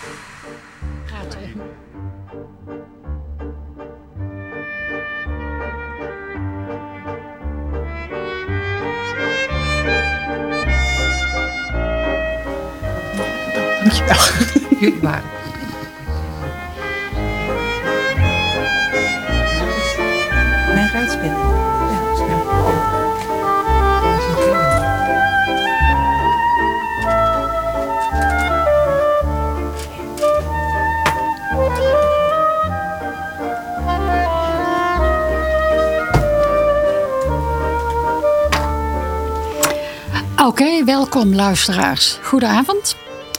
Dankjewel. Maar Mijn Oké, welkom luisteraars. Goedenavond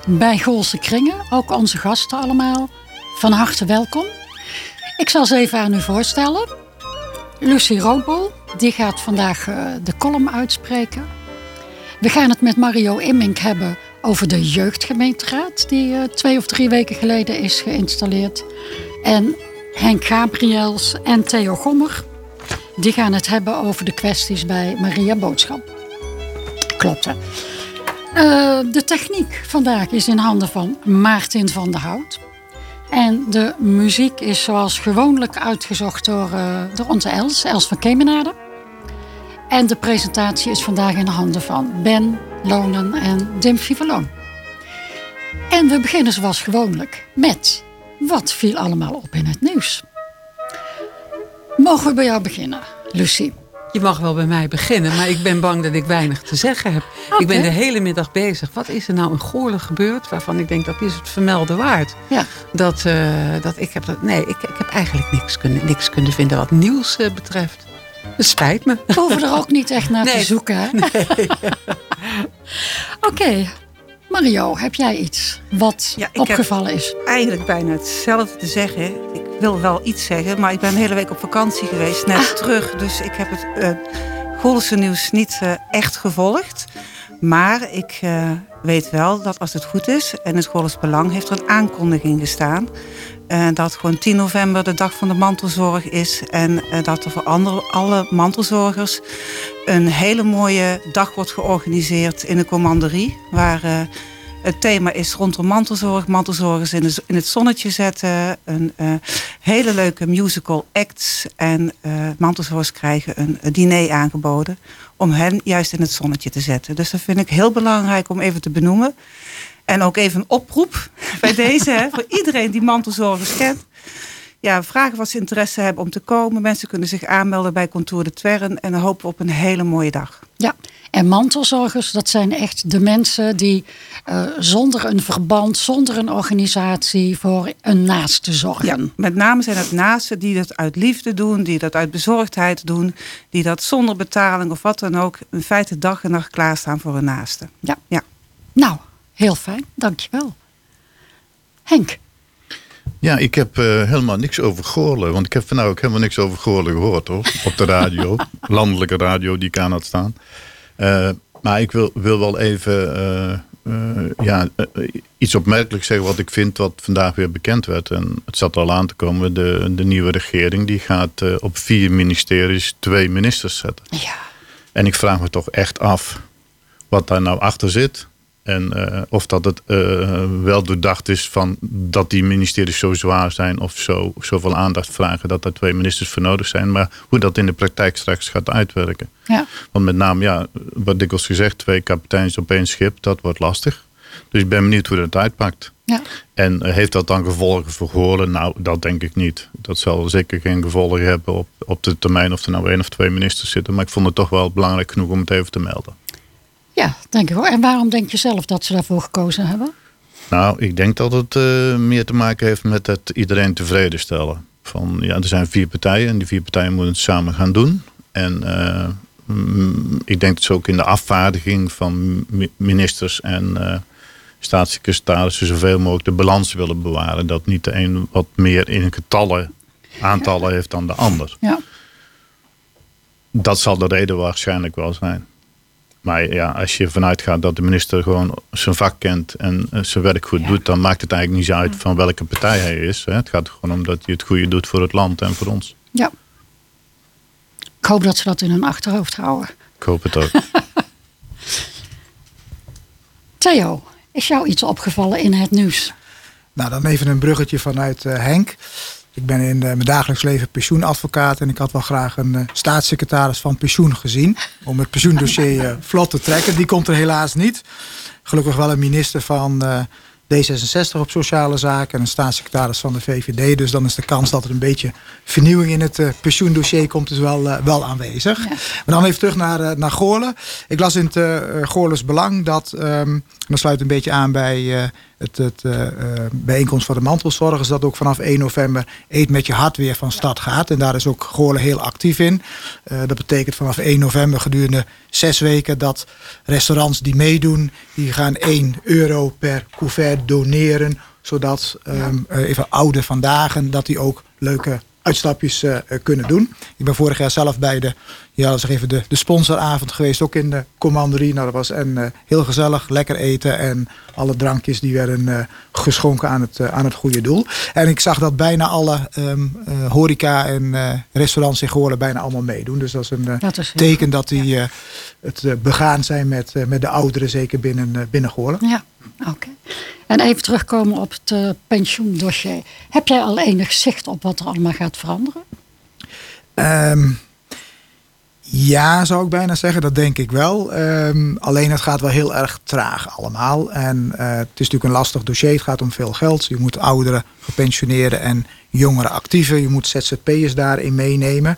bij Goolse Kringen. Ook onze gasten allemaal. Van harte welkom. Ik zal ze even aan u voorstellen. Lucie Roodbol, die gaat vandaag eh, de column uitspreken. We gaan het met Mario Immink hebben over de jeugdgemeenteraad... die eh, twee of drie weken geleden is geïnstalleerd. En Henk Gabriels en Theo Gommer... die gaan het hebben over de kwesties bij Maria Boodschap. Klopt, hè? Eh, de techniek vandaag is in handen van Maarten van der Hout. En de muziek is zoals gewoonlijk uitgezocht door, eh, door onze Els, Els van Kemenade. En de presentatie is vandaag in de handen van Ben Lonen en Dim Fiveloon. En we beginnen zoals gewoonlijk met wat viel allemaal op in het nieuws. Mogen we bij jou beginnen, Lucie? Je mag wel bij mij beginnen, maar ik ben bang dat ik weinig te zeggen heb. Ik ben de hele middag bezig. Wat is er nou in Goorlen gebeurd waarvan ik denk dat is het vermelden waard? Ja. Dat, eh, dat ik heb dat. Nee, ik, ik heb eigenlijk niks kunnen, niks kunnen vinden wat nieuws eh, betreft. Het spijt me. We hoeven er ook niet echt naar te Nee. zoeken. Hè? Oké, Mario, heb jij iets wat Ja, ik heb- opgevallen is? Eigenlijk bijna hetzelfde te zeggen. Ik wil wel iets zeggen, maar ik ben een hele week op vakantie geweest, net terug. Dus ik heb het uh, nieuws niet eh, echt gevolgd. Maar ik eh, weet wel dat als het goed is, en het Goorles Belang heeft er een aankondiging gestaan. dat gewoon 10 november de dag van de mantelzorg is. En dat er voor andere, alle mantelzorgers een hele mooie dag wordt georganiseerd in de commanderie. Waar het thema is rondom mantelzorg. Mantelzorgers in, het zonnetje zetten. Een eh, hele leuke musical acts. En eh mantelzorgers krijgen een, diner aangeboden. Om hen juist in het zonnetje te zetten. Dus dat vind ik heel belangrijk om even te benoemen. En ook even een oproep bij deze. Voor iedereen die mantelzorgers kent. Ja, vragen wat ze interesse hebben om te komen. Mensen kunnen zich aanmelden bij Contour de Twern. En dan hopen we op een hele mooie dag. Ja, en mantelzorgers, dat zijn echt de mensen die eh, zonder een verband, zonder een organisatie voor een naaste zorgen. Ja, met name zijn het naasten die dat uit liefde doen, die dat uit bezorgdheid doen, die dat zonder betaling of wat dan ook, in feite dag en nacht klaarstaan voor hun naasten. Ja. Ja. Nou, heel fijn, dankjewel. Henk, Ja, ik heb eh, helemaal niks over Goorlen. Want ik heb vandaag ook helemaal niks over Goorlen gehoord hoor. Op de radio. landelijke radio die ik aan had staan. Eh, maar ik wil, wil wel even eh, eh, ja, iets opmerkelijks zeggen wat ik vind wat vandaag weer bekend werd. En het zat al aan te komen. De, de nieuwe regering die gaat op vier ministeries twee ministers zetten. ja, En ik vraag me toch echt af wat daar nou achter zit. En eh, of dat het eh, wel doordacht is van dat die ministeries zo zwaar zijn of zo, zoveel aandacht vragen dat er twee ministers voor nodig zijn. Maar hoe dat in de praktijk straks gaat uitwerken. ja, Want met name, ja, wat dikwijls gezegd, twee kapiteins op één schip, dat wordt lastig. Dus ik ben benieuwd hoe dat uitpakt. ja. En eh, heeft dat dan gevolgen voor Goorlen? Nou, dat denk ik niet. Dat zal zeker geen gevolgen hebben op, op de termijn of er nou één of twee ministers zitten. Maar ik vond het toch wel belangrijk genoeg om het even te melden. Ja, denk ik wel. En waarom denk je zelf dat ze daarvoor gekozen hebben? Nou, ik denk dat het eh, meer te maken heeft met het iedereen tevreden stellen. Van, ja, er zijn vier partijen en die vier partijen moeten het samen gaan doen. En eh, mm, ik denk dat ze ook in de afvaardiging van mi- ministers en eh staatssecretarissen zoveel mogelijk de balans willen bewaren. Dat niet de een wat meer in getallen, aantallen heeft dan de ander. Ja, Dat zal de reden waarschijnlijk wel zijn. Maar ja, als je vanuit gaat dat de minister gewoon zijn vak kent en eh, zijn werk goed Ja. doet, dan maakt het eigenlijk niet zo uit van welke partij hij is. Hè. Het gaat er gewoon om dat hij het goede doet voor het land en voor ons. ja. Ik hoop dat ze dat in hun achterhoofd houden. Ik hoop het ook. Theo, is jou iets opgevallen in het nieuws? Nou, dan even een bruggetje vanuit Henk. Ik ben in mijn dagelijks leven pensioenadvocaat en ik had wel graag een staatssecretaris van pensioen gezien. Om het pensioendossier vlot te trekken. Die komt er helaas niet. Gelukkig wel een minister van D66 op sociale zaken en een staatssecretaris van de VVD. Dus dan is de kans dat er een beetje vernieuwing in het pensioendossier komt, dus wel, wel aanwezig. Maar dan even terug naar, naar Goorlen. Ik las in het Goorles Belang dat, um, en dat sluit een beetje aan bij het, het uh, bijeenkomst van de mantelzorgers... dat ook vanaf 1 november Eet met je hart weer van start gaat. En daar is ook Goorlen heel actief in. Uh, dat betekent vanaf 1 november gedurende zes weken... dat restaurants die meedoen, die gaan 1 euro per couvert doneren... zodat um, even oude vandaag dat die ook leuke uitstapjes uh, kunnen doen. Ik ben vorig jaar zelf bij de, ja, zeg even de, de sponsoravond geweest, ook in de commanderie. Nou, dat was en, uh, heel gezellig, lekker eten en alle drankjes die werden uh, geschonken aan het, aan het goede doel. En ik zag dat bijna alle um, horeca en restaurants in Goorlen bijna allemaal meedoen. Dus dat is een dat is teken dat die ja. het begaan zijn met, met de ouderen, zeker binnen, binnen Goorlen. Ja, oké. En even terugkomen op het pensioendossier. Heb jij al enig zicht op wat er allemaal gaat veranderen? Um, ja, zou ik bijna zeggen. Dat denk ik wel. Um, alleen het gaat wel heel erg traag allemaal. En uh, het is natuurlijk een lastig dossier. Het gaat om veel geld. Je moet ouderen, gepensioneerden en jongeren actieven. Je moet ZZP'ers daarin meenemen.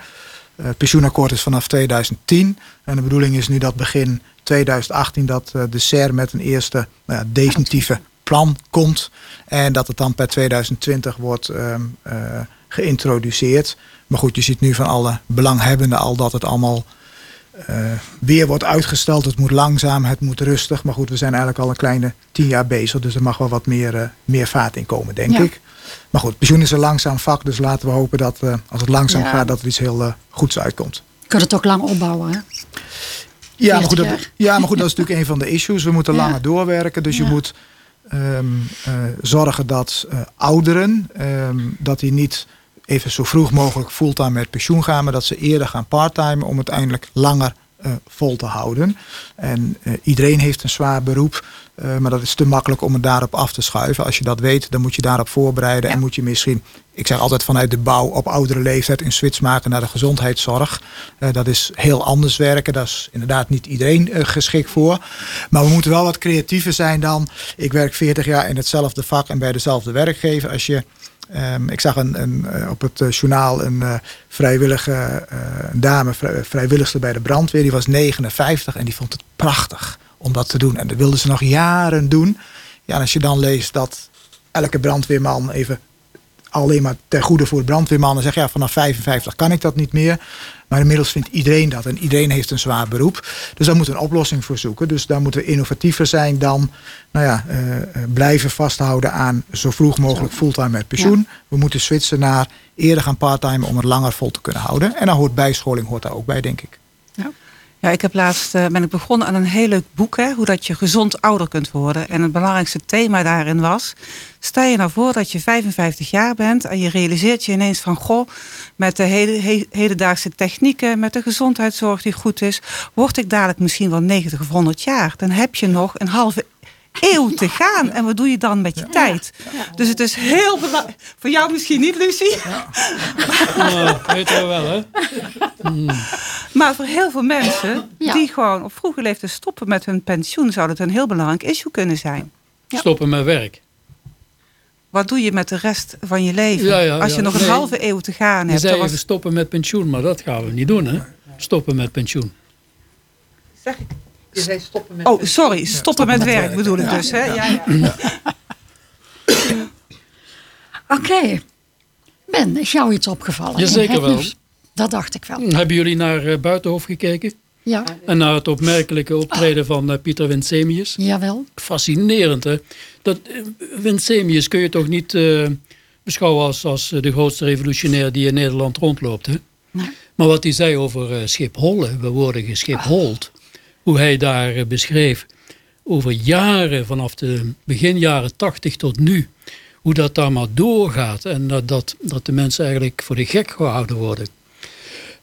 Uh, het pensioenakkoord is vanaf 2010. En de bedoeling is nu dat begin 2018 dat uh, de SER met een eerste nou definitieve plan komt. En dat het dan per 2020 wordt uh, geïntroduceerd. Maar goed, je ziet nu van alle belanghebbenden al dat het allemaal uh, weer wordt uitgesteld. Het moet langzaam, het moet rustig. Maar goed, we zijn eigenlijk al een kleine tien jaar bezig. Dus er mag wel wat meer, uh, meer vaart in komen, denk ja. ik. Maar goed, pensioen is een langzaam vak. Dus laten we hopen dat als het langzaam ja. gaat, dat er iets heel goeds uitkomt. Kun je het ook lang opbouwen, hè? Ja maar, goed, dat, ja, maar goed, dat is natuurlijk een van de issues. We moeten langer doorwerken. Dus je moet um, uh, zorgen dat ouderen, um, dat die niet even zo vroeg mogelijk fulltime met pensioen gaan, maar dat ze eerder gaan parttime om uiteindelijk langer uh, vol te houden. En iedereen heeft een zwaar beroep, maar dat is te makkelijk om het daarop af te schuiven. Als je dat weet, dan moet je daarop voorbereiden ja. en moet je misschien, ik zeg altijd vanuit de bouw op oudere leeftijd, een switch maken naar de gezondheidszorg. dat is heel anders werken, daar is inderdaad niet iedereen geschikt voor. Maar we moeten wel wat creatiever zijn dan, ik werk 40 jaar in hetzelfde vak en bij dezelfde werkgever. Als je Um, ik zag een, een, op het journaal een uh, vrijwillige dame, vrij, vrijwilligste bij de brandweer. Die was 59 en die vond het prachtig om dat te doen. En dat wilde ze nog jaren doen. Ja, en als je dan leest dat elke brandweerman even alleen maar ten goede voor brandweermannen zegt... ja, vanaf 55 kan ik dat niet meer. Maar inmiddels vindt iedereen dat. En iedereen heeft een zwaar beroep. Dus daar moeten we een oplossing voor zoeken. Dus daar moeten we innovatiever zijn dan nou ja, uh, blijven vasthouden aan zo vroeg mogelijk fulltime met pensioen. Ja. We moeten switchen naar eerder gaan parttime om het langer vol te kunnen houden. En dan hoort bijscholing hoort daar ook bij, denk ik. Ja. Ik heb laatst uh, ben ik begonnen aan een heel leuk boek, hè, hoe dat je gezond ouder kunt worden. En het belangrijkste thema daarin was: stel je nou voor dat je 55 jaar bent en je realiseert je ineens van goh, met de heden, he, hedendaagse technieken, met de gezondheidszorg die goed is, word ik dadelijk misschien wel 90 of 100 jaar. Dan heb je nog een halve eeuw te gaan. En wat doe je dan met je ja. tijd? Ja. Dus het is heel belangrijk. Voor jou misschien niet, Lucie. Ja. oh, weet je wel, hè? Hmm. Maar voor heel veel mensen die gewoon op vroege leeftijd stoppen met hun pensioen, zou dat een heel belangrijk issue kunnen zijn. Stoppen met werk. Wat doe je met de rest van je leven? Als je nog een nee, halve eeuw te gaan hebt. Zei was... even stoppen met pensioen, maar dat gaan we niet doen, hè? Stoppen met pensioen. Zeg ik. Je zei stoppen met... Oh, sorry. Stoppen, stoppen met, met, werk, werk bedoel ik dus. Hè? Ja. Ja, ja. Oké. Okay. Ben, is jou iets opgevallen? Jazeker wel. Dat dacht ik wel. Hebben jullie naar uh, Buitenhof gekeken? Ja. En naar het opmerkelijke optreden van uh, Pieter Winsemius? Jawel. Fascinerend, hè? Dat, uh, Winsemius kun je toch niet beschouwen als, als de grootste revolutionair die in Nederland rondloopt, hè? Nee. Maar wat hij zei over Schiphol, we worden geschiphold. Hoe hij daar eh, beschreef over jaren, vanaf de begin jaren tachtig tot nu, hoe dat daar maar doorgaat en dat, dat, dat de mensen eigenlijk voor de gek gehouden worden.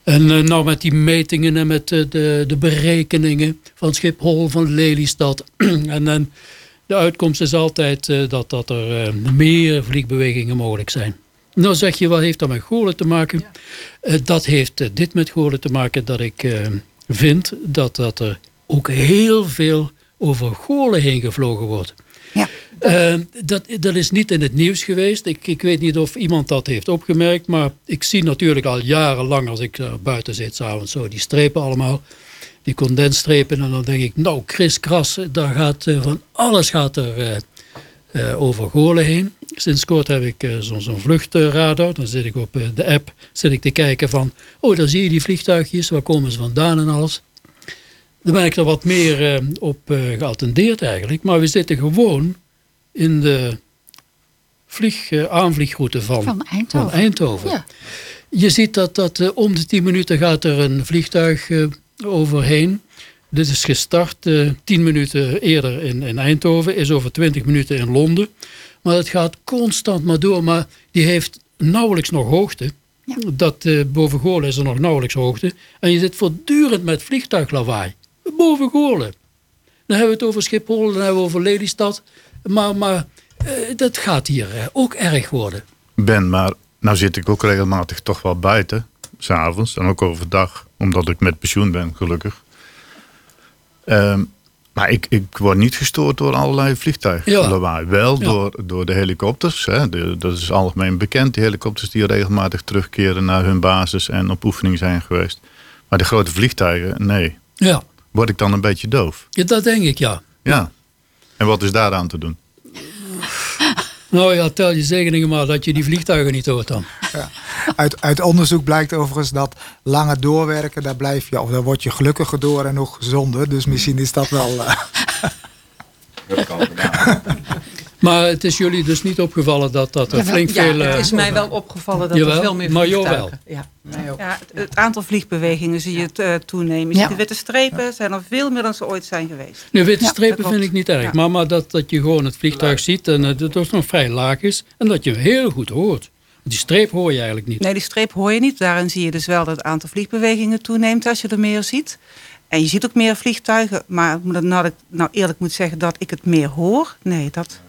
En uh, nou met die metingen en met de, de, de berekeningen van Schiphol, van Lelystad en, en de uitkomst is altijd dat, dat er meer vliegbewegingen mogelijk zijn. Nou zeg je, wat heeft dat met Goorlen te maken? dat heeft dit met Goorlen te maken dat ik vind dat, dat er ook heel veel over Goorlen heen gevlogen wordt. Ja. Uh, dat, dat is niet in het nieuws geweest. Ik, ik weet niet of iemand dat heeft opgemerkt. Maar ik zie natuurlijk al jarenlang als ik uh, buiten zit s'avonds zo die strepen allemaal. Die condensstrepen. En dan denk ik, nou Chris Kras, daar gaat uh, van alles gaat er uh, over Goorlen heen. Sinds kort heb ik zo'n zo vluchtradar. Dan zit ik op de app zit ik te kijken van... Oh, daar zie je die vliegtuigjes. Waar komen ze vandaan en alles. Dan ben ik er wat meer op geattendeerd eigenlijk. Maar we zitten gewoon in de vlieg, uh, aanvliegroute van, van Eindhoven. Van Eindhoven. Ja. Je ziet dat, dat uh, om de 10 minuten gaat er een vliegtuig uh, overheen. Dit is gestart 10 minuten eerder in, in Eindhoven, is over 20 minuten in Londen. Maar het gaat constant maar door, maar die heeft nauwelijks nog hoogte. Ja. Dat boven Goorlen is er nog nauwelijks hoogte. En je zit voortdurend met vliegtuiglawaai. Boven Goorlen. Dan hebben we het over Schiphol, dan hebben we over Lelystad. Maar, maar uh, dat gaat hier uh, ook erg worden. Ben, maar nou zit ik ook regelmatig toch wel buiten. S'avonds en ook overdag. Omdat ik met pensioen ben, gelukkig. Um, maar ik, ik word niet gestoord door allerlei vliegtuigen. Ja. Wel ja. door, door de helikopters. Hè. De, dat is algemeen bekend. Die helikopters die regelmatig terugkeren naar hun basis en op oefening zijn geweest. Maar de grote vliegtuigen, nee. Ja. Word ik dan een beetje doof? Ja, dat denk ik, ja. Ja. En wat is daaraan te doen? Nou ja, tel je zegeningen maar dat je die vliegtuigen niet hoort dan. Ja. Uit, uit onderzoek blijkt overigens dat lange doorwerken, daar blijf je, of daar word je gelukkiger door en nog gezonder. Dus misschien is dat wel. Uh... Dat kan Maar het is jullie dus niet opgevallen dat, dat er ja, flink ja, veel... het is mij wel opgevallen dat jawel, er veel meer vliegtuigen... Maar ja, ja, het, het, aantal vliegbewegingen zie je het, uh, toenemen. Je ziet de witte strepen zijn er veel meer dan ze ooit zijn geweest. De witte strepen vind ik niet erg. Maar, maar dat, dat je gewoon het vliegtuig ziet en uh, dat het nog vrij laag is. En dat je heel goed hoort. Die streep hoor je eigenlijk niet. Nee, die streep hoor je niet. Daarin zie je dus wel dat het aantal vliegbewegingen toeneemt als je er meer ziet. En je ziet ook meer vliegtuigen. Maar nou, ik nou eerlijk moet zeggen dat ik het meer hoor. Nee, dat...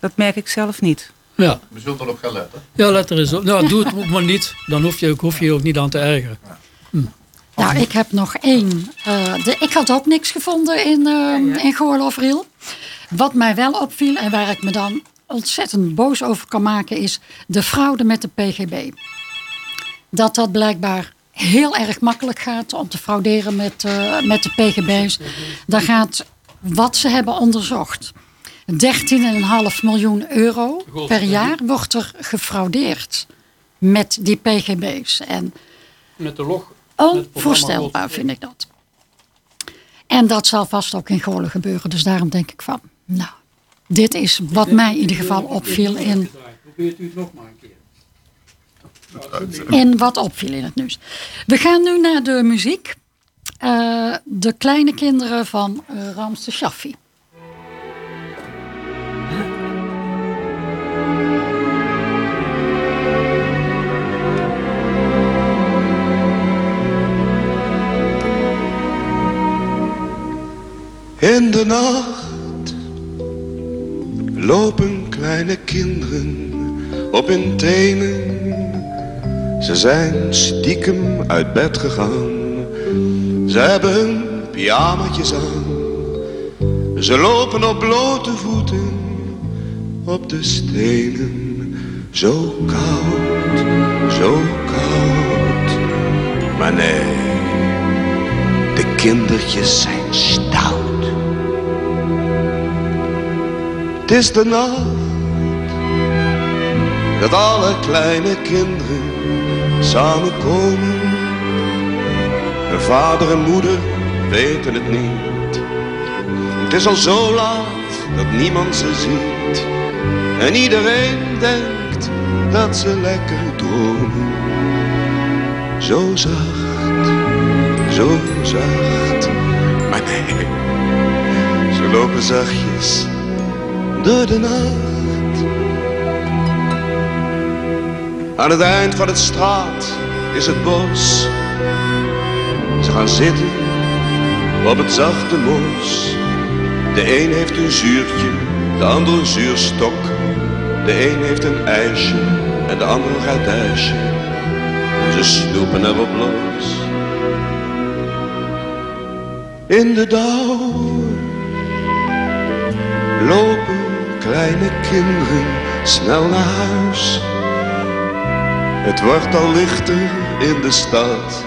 Dat merk ik zelf niet. Ja. We zullen erop gaan letten. Ja, let er eens op. Nou, doe het maar niet. Dan hoef je, hoef je ook niet aan te ergeren. Hm. Nou, ik heb nog één. Uh, de, ik had ook niks gevonden in, uh, in Goorl of Riel. Wat mij wel opviel en waar ik me dan ontzettend boos over kan maken... is de fraude met de PGB. Dat dat blijkbaar heel erg makkelijk gaat om te frauderen met, uh, met de PGB's. Daar gaat wat ze hebben onderzocht 13,5 miljoen euro per jaar wordt er gefraudeerd met die PGB's. En met de log. Onvoorstelbaar vind ik dat. En dat zal vast ook in Goorlen gebeuren. Dus daarom denk ik van, nou, dit is wat mij in ieder geval opviel in... Probeert u het nog maar een keer. In wat opviel in het nieuws. We gaan nu naar de muziek. Uh, de kleine kinderen van uh, Ramse Shaffi. In de nacht lopen kleine kinderen op hun tenen. Ze zijn stiekem uit bed gegaan. Ze hebben hun aan. Ze lopen op blote voeten op de stenen. Zo koud, zo koud. Maar nee, de kindertjes zijn stout. Het is de nacht dat alle kleine kinderen samenkomen. Hun vader en moeder weten het niet. Het is al zo laat dat niemand ze ziet. En iedereen denkt dat ze lekker dromen. Zo zacht, zo zacht. Maar nee, ze lopen zachtjes door de nacht. Aan het eind van het straat is het bos. Ze gaan zitten op het zachte mos. De een heeft een zuurtje, de ander een zuurstok. De een heeft een ijsje en de ander een radijsje. Ze snoepen erop los. In de dauw lopen kleine kinderen snel naar huis. Het wordt al lichter in de stad.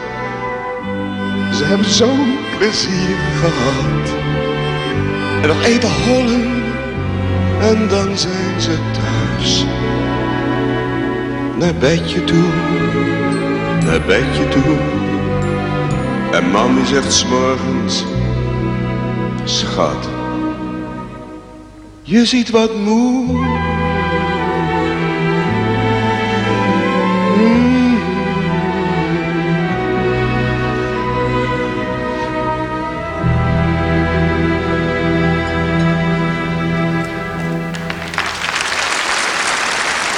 Ze hebben zo'n plezier gehad. En nog even hollen en dan zijn ze thuis. Naar bedje toe, naar bedje toe. En mami zegt s'morgens, schat, je ziet wat moe.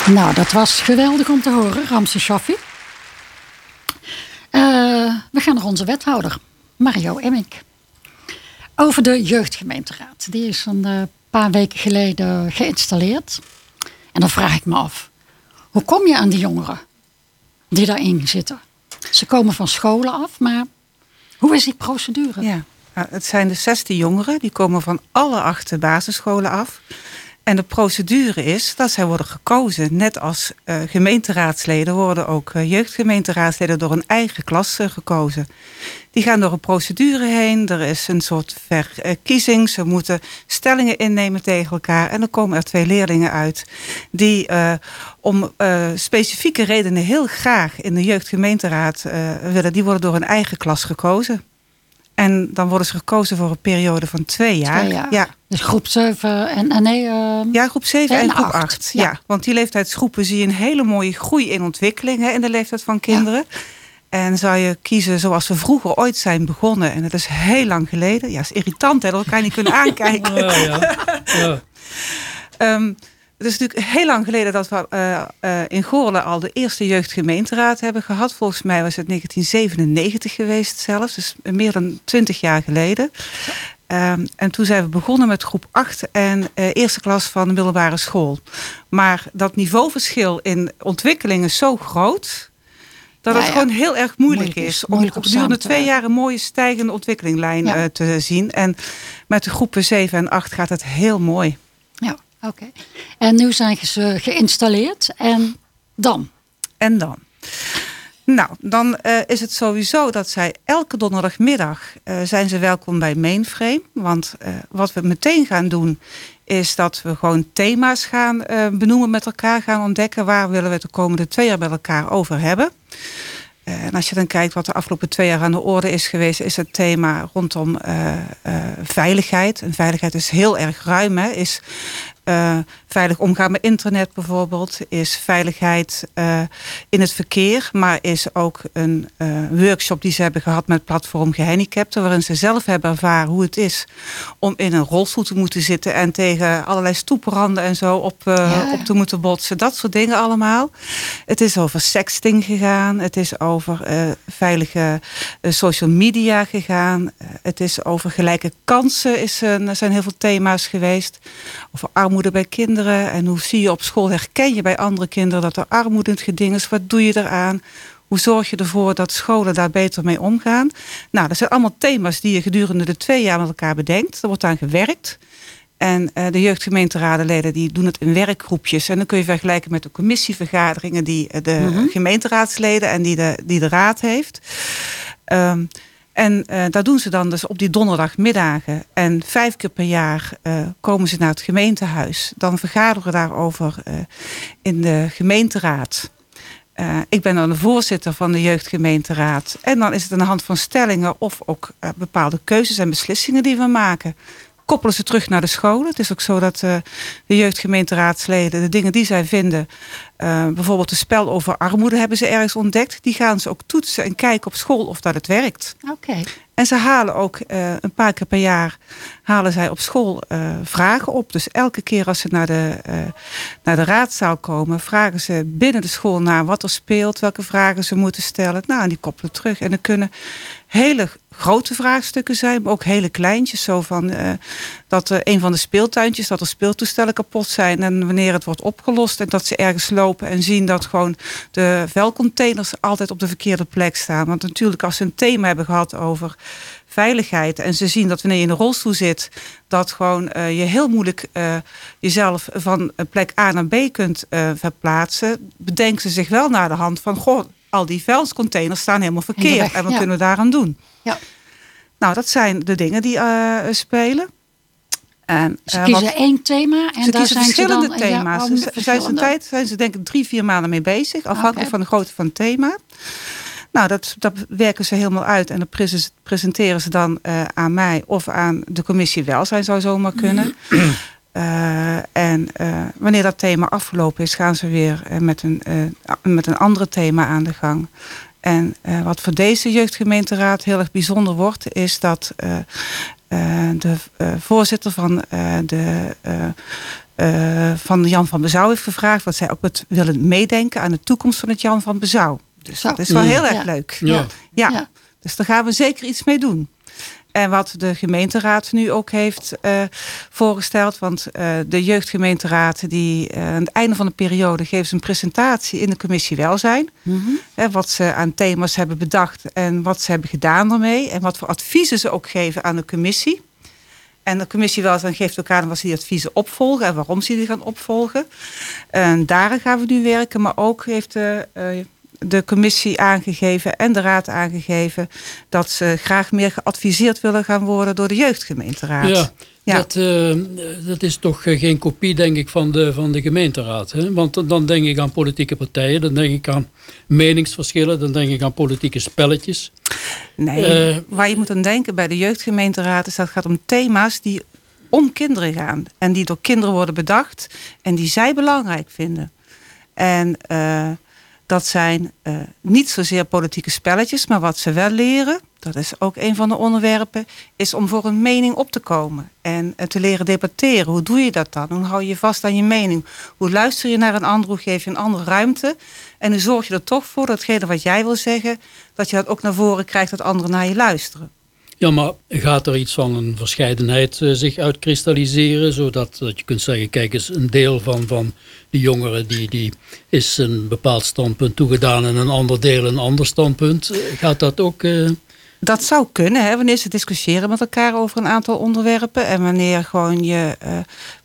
Nou, dat was geweldig om te horen, Ramse Shaffi. Uh, we gaan naar onze wethouder, Mario Emmink. Over de jeugdgemeenteraad. Die is een paar weken geleden geïnstalleerd. En dan vraag ik me af, hoe kom je aan die jongeren die daarin zitten? Ze komen van scholen af, maar hoe is die procedure? Ja, het zijn de 16 jongeren, die komen van alle acht basisscholen af. En de procedure is dat zij worden gekozen. Net als uh, gemeenteraadsleden worden ook uh, jeugdgemeenteraadsleden door een eigen klas uh, gekozen. Die gaan door een procedure heen. Er is een soort verkiezing. Ze moeten stellingen innemen tegen elkaar. En dan komen er twee leerlingen uit die om specifieke redenen heel graag in de jeugdgemeenteraad willen. Die worden door een eigen klas gekozen. En dan worden ze gekozen voor een periode van twee jaar. Twee jaar. Ja. Dus groep 7 en, en nee. Uh, ja, groep 7 en, en groep 8. Ja. ja. want die leeftijdsgroepen zie je een hele mooie groei in ontwikkeling hè, in de leeftijd van kinderen. Ja. En zou je kiezen zoals we vroeger ooit zijn begonnen. En dat is heel lang geleden. Ja, is irritant hè, dat we elkaar niet kunnen aankijken. Ja, ja. ja. um, het is natuurlijk heel lang geleden dat we uh, uh, in Goorlen al de eerste jeugdgemeenteraad hebben gehad. Volgens mij was het 1997 geweest zelfs, dus meer dan 20 jaar geleden. Um, en toen zijn we begonnen met groep 8 en uh, eerste klas van de middelbare school. Maar dat niveauverschil in ontwikkeling is zo groot dat het ja, ja. gewoon heel erg moeilijk, moeilijk is, om op gedurende twee jaar een mooie stijgende ontwikkelinglijn ja. uh, te zien. En met de groepen 7 en 8 gaat het heel mooi. Ja. Oké. Okay. En nu zijn ze geïnstalleerd. En dan? En dan? Nou, dan uh, is het sowieso dat zij elke donderdagmiddag uh, zijn ze welkom bij Mainframe. Want uh, wat we meteen gaan doen is dat we gewoon thema's gaan benoemen met elkaar, gaan ontdekken. Waar willen we het de komende twee jaar met elkaar over hebben. En als je dan kijkt wat de afgelopen twee jaar aan de orde is geweest, is het thema rondom veiligheid. En veiligheid is heel erg ruim. Hè? Is veilig omgaan met internet bijvoorbeeld, is veiligheid uh, in het verkeer, maar is ook een uh, workshop die ze hebben gehad met platform gehandicapten, waarin ze zelf hebben ervaren hoe het is om in een rolstoel te moeten zitten en tegen allerlei stoepranden en zo op, ja. op te moeten botsen. Dat soort dingen allemaal. Het is over sexting gegaan, het is over veilige social media gegaan, het is over gelijke kansen, is, er zijn heel veel thema's geweest. Over armoede bij kinderen. En hoe zie je op school, herken je bij andere kinderen dat er armoede in het geding is. Wat doe je eraan? Hoe zorg je ervoor dat scholen daar beter mee omgaan? Nou, dat zijn allemaal thema's die je gedurende de twee jaar met elkaar bedenkt. Er wordt aan gewerkt. En uh, de jeugdgemeenteradenleden die doen het in werkgroepjes. En dan kun je vergelijken met de commissievergaderingen die uh, de mm -hmm. gemeenteraadsleden en die de, die de raad heeft. Um, en uh, dat doen ze dan dus op die donderdagmiddagen. En vijf keer per jaar uh, komen ze naar het gemeentehuis. Dan vergaderen we daarover uh, in de gemeenteraad. ik ben dan de voorzitter van de jeugdgemeenteraad. En dan is het aan de hand van stellingen of ook bepaalde keuzes en beslissingen die we maken koppelen ze terug naar de scholen. Het is ook zo dat uh, de jeugdgemeenteraadsleden de dingen die zij vinden, uh, bijvoorbeeld het spel over armoede hebben ze ergens ontdekt. Die gaan ze ook toetsen en kijken op school of dat het werkt. Oké. Okay. En ze halen ook uh, een paar keer per jaar halen zij op school vragen op. Dus elke keer als ze naar de, naar de raadzaal komen, vragen ze binnen de school naar wat er speelt, welke vragen ze moeten stellen. Nou, en die koppelen terug. En dan kunnen hele grote vraagstukken zijn, maar ook hele kleintjes. Zo van uh, dat uh, een van de speeltuintjes, dat er speeltoestellen kapot zijn en wanneer het wordt opgelost en dat ze ergens lopen en zien dat gewoon de vuilcontainers altijd op de verkeerde plek staan. Want natuurlijk als ze een thema hebben gehad over veiligheid en ze zien dat wanneer je in een rolstoel zit, dat gewoon uh, je heel moeilijk jezelf van plek A naar B kunt verplaatsen, bedenken ze zich wel naar de hand van goh, al die vuilcontainers staan helemaal verkeerd en wat kunnen we daaraan doen? Ja. Nou, dat zijn de dingen die uh, spelen. En, ze uh, kiezen wat, één thema en ze daar zijn verschillende ze dan, thema's. Ja, ze zijn zijn tijd zijn ze denk ik drie, vier maanden mee bezig, afhankelijk okay. van de grootte van het thema. Nou, dat, dat werken ze helemaal uit en dat presenteren ze dan uh, aan mij of aan de commissie welzijn zou zomaar kunnen. Uh, en wanneer dat thema afgelopen is, gaan ze weer met, een, met een andere thema aan de gang. En wat voor deze jeugdgemeenteraad heel erg bijzonder wordt, is dat de voorzitter van de. van Jan van Bezouw heeft gevraagd wat zij ook wat willen meedenken aan de toekomst van het Jan van Bezouw. Dus dat is wel heel erg leuk. Ja. ja. Dus daar gaan we zeker iets mee doen. En wat de gemeenteraad nu ook heeft uh, voorgesteld. Want uh, de jeugdgemeenteraad die uh, aan het einde van de periode geeft een presentatie in de commissie welzijn. Mm -hmm. wat ze aan thema's hebben bedacht en wat ze hebben gedaan ermee. En wat voor adviezen ze ook geven aan de commissie. En de commissie welzijn geeft elkaar aan wat ze die adviezen opvolgen en waarom ze die gaan opvolgen. En daar gaan we nu werken. Maar ook heeft de de commissie aangegeven en de raad aangegeven dat ze graag meer geadviseerd willen gaan worden door de jeugdgemeenteraad. Ja. Ja. Dat, uh, dat is toch geen kopie, denk ik, van de, van de gemeenteraad. Hè? Want dan denk ik aan politieke partijen, dan denk ik aan meningsverschillen, dan denk ik aan politieke spelletjes. Nee, uh, waar je moet aan denken bij de jeugdgemeenteraad is dat het gaat om thema's die om kinderen gaan. En die door kinderen worden bedacht en die zij belangrijk vinden. En uh, dat zijn uh, niet zozeer politieke spelletjes, maar wat ze wel leren, dat is ook een van de onderwerpen, is om voor een mening op te komen en uh, te leren debatteren. Hoe doe je dat dan? Hoe hou je vast aan je mening? Hoe luister je naar een ander? Hoe geef je een andere ruimte? En hoe zorg je er toch voor datgene wat jij wil zeggen, dat je dat ook naar voren krijgt dat anderen naar je luisteren? Ja, maar gaat er iets van een verscheidenheid uh, zich uitkristalliseren? Zodat dat je kunt zeggen, kijk eens, een deel van, van de jongeren die, die is een bepaald standpunt toegedaan en een ander deel een ander standpunt. Eh, gaat dat ook... Uh... Dat zou kunnen, hè, wanneer ze discussiëren met elkaar over een aantal onderwerpen. En wanneer, gewoon je,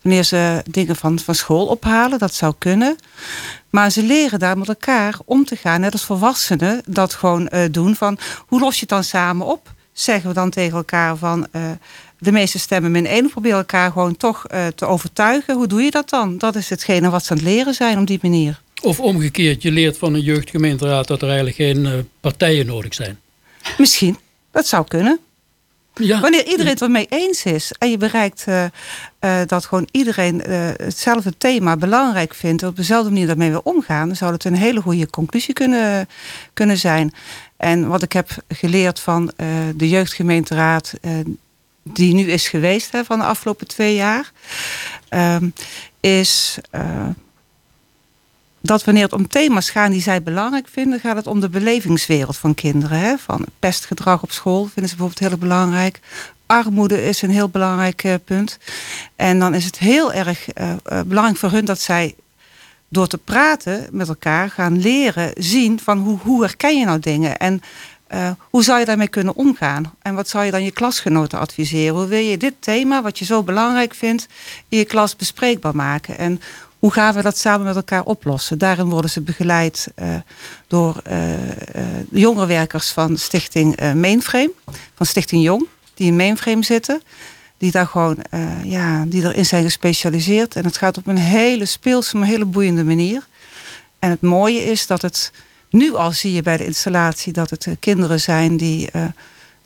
wanneer ze dingen van, van school ophalen, dat zou kunnen. Maar ze leren daar met elkaar om te gaan, net als volwassenen dat gewoon doen. Van hoe los je het dan samen op? Zeggen we dan tegen elkaar van uh, de meeste stemmen min één. Probeer elkaar gewoon toch uh, te overtuigen. Hoe doe je dat dan? Dat is hetgene wat ze aan het leren zijn op die manier. Of omgekeerd, je leert van een jeugdgemeenteraad dat er eigenlijk geen uh, partijen nodig zijn. Misschien, dat zou kunnen. Ja. Wanneer iedereen het ermee eens is en je bereikt uh, uh, dat gewoon iedereen uh, hetzelfde thema belangrijk vindt, op dezelfde manier daarmee wil omgaan, dan zou het een hele goede conclusie kunnen, kunnen zijn. En wat ik heb geleerd van de jeugdgemeenteraad, die nu is geweest hè, van de afgelopen twee jaar, uh, is dat wanneer het om thema's gaat die zij belangrijk vinden, gaat het om de belevingswereld van kinderen. Hè? Van pestgedrag op school vinden ze bijvoorbeeld heel belangrijk. Armoede is een heel belangrijk punt. En dan is het heel erg belangrijk voor hun dat zij door te praten met elkaar gaan leren zien van hoe, hoe herken je nou dingen en hoe zou je daarmee kunnen omgaan? En wat zou je dan je klasgenoten adviseren? Hoe wil je dit thema, wat je zo belangrijk vindt, in je klas bespreekbaar maken? En hoe gaan we dat samen met elkaar oplossen? Daarin worden ze begeleid uh, door uh, jongerenwerkers van Stichting Mainframe, van Stichting Jong, die in Mainframe zitten die daar gewoon, ja, die erin zijn gespecialiseerd. En het gaat op een hele speelse, maar hele boeiende manier. En het mooie is dat het, nu al zie je bij de installatie, dat het kinderen zijn die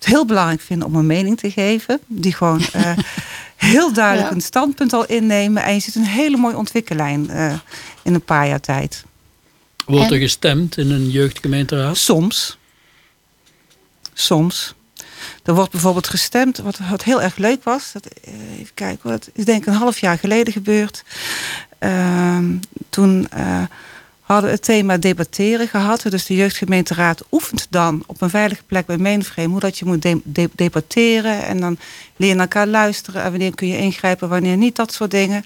het heel belangrijk vinden om een mening te geven. Die gewoon heel duidelijk ja. een standpunt al innemen. En je ziet een hele mooie ontwikkelijn in een paar jaar tijd. Wordt er gestemd in een jeugdgemeenteraad? Soms. Soms. Er wordt bijvoorbeeld gestemd, wat, wat heel erg leuk was. Dat, eh, even kijken, dat is denk ik een half jaar geleden gebeurd. Uh, toen uh, hadden het thema debatteren gehad. Dus de jeugdgemeenteraad oefent dan op een veilige plek bij mainframe hoe dat je moet debatteren. En dan leer je elkaar luisteren en wanneer kun je ingrijpen, wanneer niet, dat soort dingen.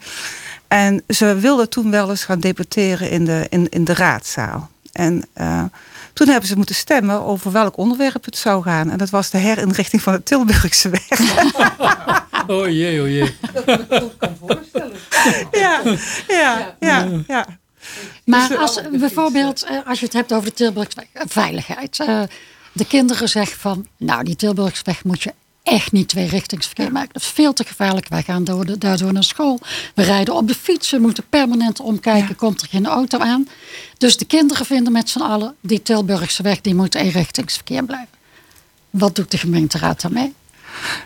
En ze wilden toen wel eens gaan debatteren in de, in, in de raadzaal. En uh, toen hebben ze moeten stemmen over welk onderwerp het zou gaan. En dat was de herinrichting van de Tilburgse weg. oh jee, oh jee. Dat kan voorstellen. Ja, ja, ja, ja. Maar als, eh, bijvoorbeeld, eh, als je het hebt over de Tilburgse weg, veiligheid. De kinderen zeggen van, nou die Tilburgse weg moet je echt niet tweerichtingsverkeer maken. Dat is veel te gevaarlijk. Wij gaan daardoor naar school. We rijden op de fiets. We moeten permanent omkijken. Komt er geen auto aan. Dus de kinderen vinden met z'n allen... die Tilburgse weg die moet eenrichtingsverkeer blijven. Wat doet de gemeenteraad daarmee?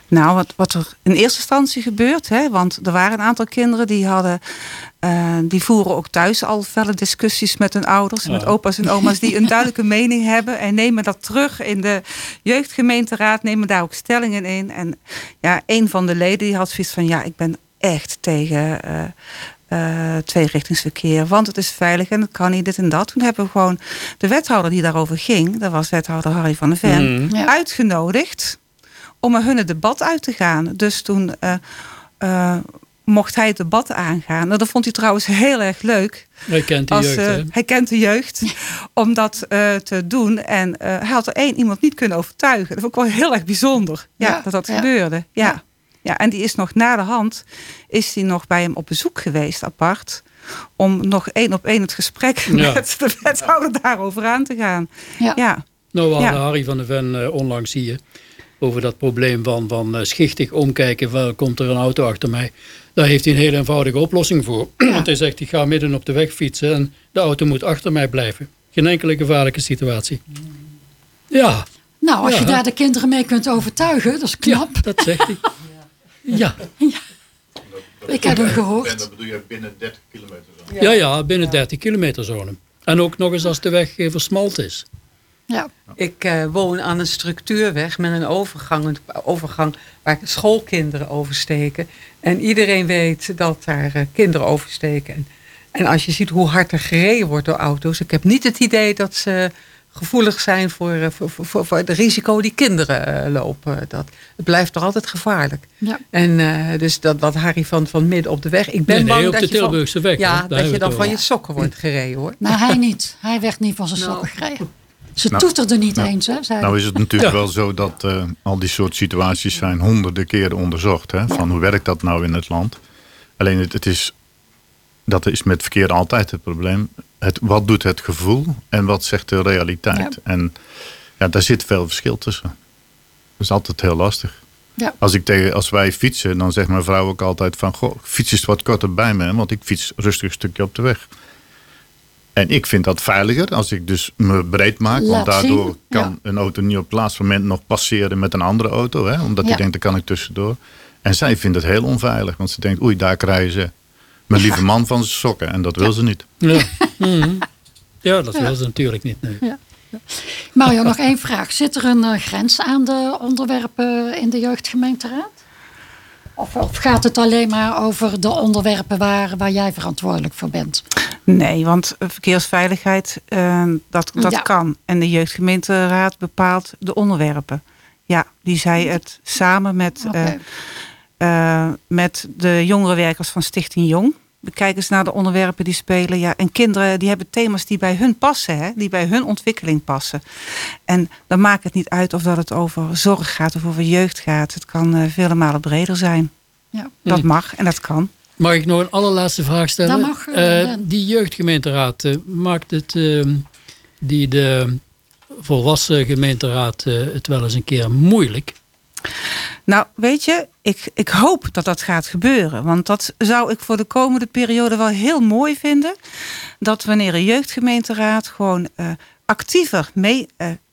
Nou, wat, wat er in eerste instantie gebeurt, hè, want er waren een aantal kinderen die hadden, uh, die voeren ook thuis al felle discussies met hun ouders, met opa's en oma's die een duidelijke mening hebben en nemen dat terug in de jeugdgemeenteraad, nemen daar ook stellingen in. En ja, een van de leden die had zoiets van, ja, ik ben echt tegen uh, uh, tweerichtingsverkeer. Want het is veilig en het kan niet, dit en dat. Toen hebben we gewoon de wethouder die daarover ging, dat was wethouder Harry van der Ven, mm. uitgenodigd om er hun het debat uit te gaan. Dus toen uh, uh, mocht hij het debat aangaan. Nou, dat vond hij trouwens heel erg leuk. Hij kent de jeugd. Uh, hij kent de jeugd om dat te doen. En hij had er één iemand niet kunnen overtuigen. Dat vond ik wel heel erg bijzonder. Ja, dat dat gebeurde. Ja. ja. en die is nog na de hand, is hij nog bij hem op bezoek geweest, apart om nog één op één het gesprek met de wethouder daarover aan te gaan. Ja. ja. Nou, we hadden Harry van der Ven onlangs hier over dat probleem van, van eh, schichtig omkijken, wel komt er een auto achter mij. Daar heeft hij een hele eenvoudige oplossing voor. Want hij zegt, ik ga midden op de weg fietsen en de auto moet achter mij blijven. Geen enkele gevaarlijke situatie. Ja. Nou, als je daar de kinderen mee kunt overtuigen, dat is knap. Ja, dat zegt hij. Ja. ja. Ik heb hem gehoord. En dat bedoel je binnen 30 kilometer zone? Ja, ja, binnen 30 kilometer zone. En ook nog eens als de weg versmalt is. Ja. Ik uh, woon aan een structuurweg met een overgang, een overgang waar schoolkinderen oversteken. En iedereen weet dat daar uh, kinderen oversteken. En, en, als je ziet hoe hard er gereden wordt door auto's. Ik heb niet het idee dat ze gevoelig zijn voor, uh, voor, voor, voor, het risico die kinderen lopen. Dat, het blijft toch altijd gevaarlijk. Ja. En dus dat wat Harry van, van midden op de weg. Ik ben nee, bang op dat de Tilburgse je weg. Ja, dat je dan van je sokken wordt gereden hoor. Nou, hij niet. Hij werd niet van zijn sokken gereden. Ze nou, toeterde niet nou, eens. Hè, nou is het natuurlijk wel zo dat uh, al die soort situaties zijn honderden keren onderzocht. Hè, Van hoe werkt dat nou in het land? Alleen het, het, is, dat is met verkeer altijd het probleem. Het, wat doet het gevoel en wat zegt de realiteit? En ja, daar zit veel verschil tussen. Dat is altijd heel lastig. Ja. Als, ik tegen, als wij fietsen, dan zegt mijn vrouw ook altijd van... Goh, fiets is wat korter bij me, want ik fiets rustig een stukje op de weg. En ik vind dat veiliger als ik dus me breed maak. want daardoor kan een auto niet op het laatste moment nog passeren met een andere auto. Hè, omdat hij denkt, daar kan ik tussendoor. En zij vindt het heel onveilig. Want ze denkt, oei, daar krijgen ze mijn lieve man van zijn sokken. En dat wil ze niet. Ja, mhm. ja dat wil ze natuurlijk niet. Nee. Mario, nog één vraag. Zit er een uh, grens aan de onderwerpen in de jeugdgemeenteraad? Of, of, gaat het alleen maar over de onderwerpen waar, waar jij verantwoordelijk voor bent? Nee, want verkeersveiligheid, uh, dat, dat kan. En de jeugdgemeenteraad bepaalt de onderwerpen. Ja, die zij het samen met, okay. uh, uh, met de jongerenwerkers van Stichting Jong. We kijken eens naar de onderwerpen die spelen. Ja, en kinderen die hebben thema's die bij hun passen, hè, die bij hun ontwikkeling passen. En dan maakt het niet uit of dat het over zorg gaat of over jeugd gaat. Het kan uh, vele malen breder zijn. Ja. Dat mag en dat kan. Mag ik nog een allerlaatste vraag stellen? Mag, uh, die jeugdgemeenteraad, uh, maakt het ehm, die de volwassen gemeenteraad het wel eens een keer moeilijk? Nou, weet je, ik, ik hoop dat dat gaat gebeuren. Want dat zou ik voor de komende periode wel heel mooi vinden. Dat wanneer een jeugdgemeenteraad gewoon actiever mee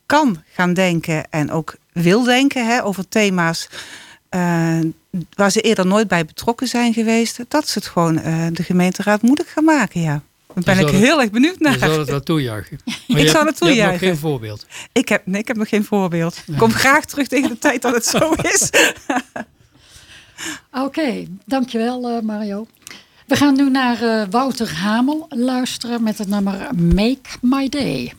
kan gaan denken en ook wil denken hè, over thema's uh, waar ze eerder nooit bij betrokken zijn geweest, dat ze het gewoon uh, de gemeenteraad moeilijk gaan maken. Ja. Daar ben ik heel erg benieuwd naar. Je zou het wel toejuichen. Maar ik zou het toejuichen. Je hebt nog geen voorbeeld. Ik heb, nee, ik heb nog geen voorbeeld. Ik kom graag terug tegen de tijd dat het zo is. Oké, okay, dankjewel uh, Mario. We gaan nu naar uh, Wouter Hamel luisteren met het nummer Make My Day.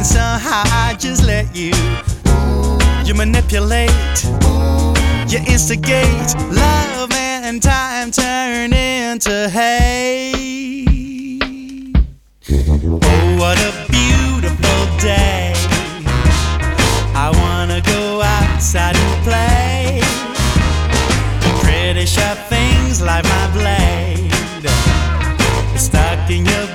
And somehow I just let you. You manipulate, you instigate love and time turn into hate. Oh, what a beautiful day. I wanna go outside and play. Pretty sharp things like my blade. Stuck in your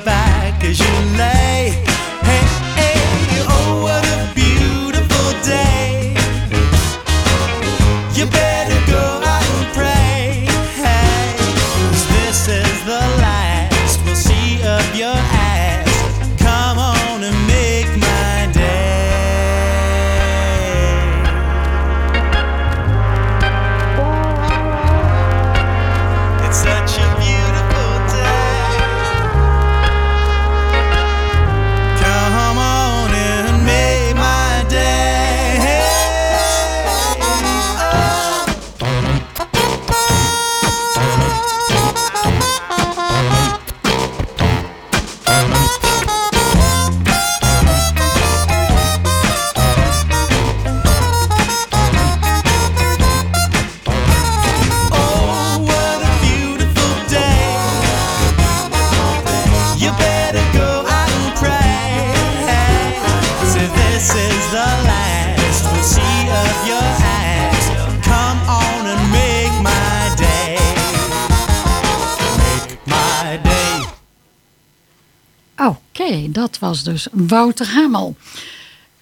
dat was dus Wouter Hamel.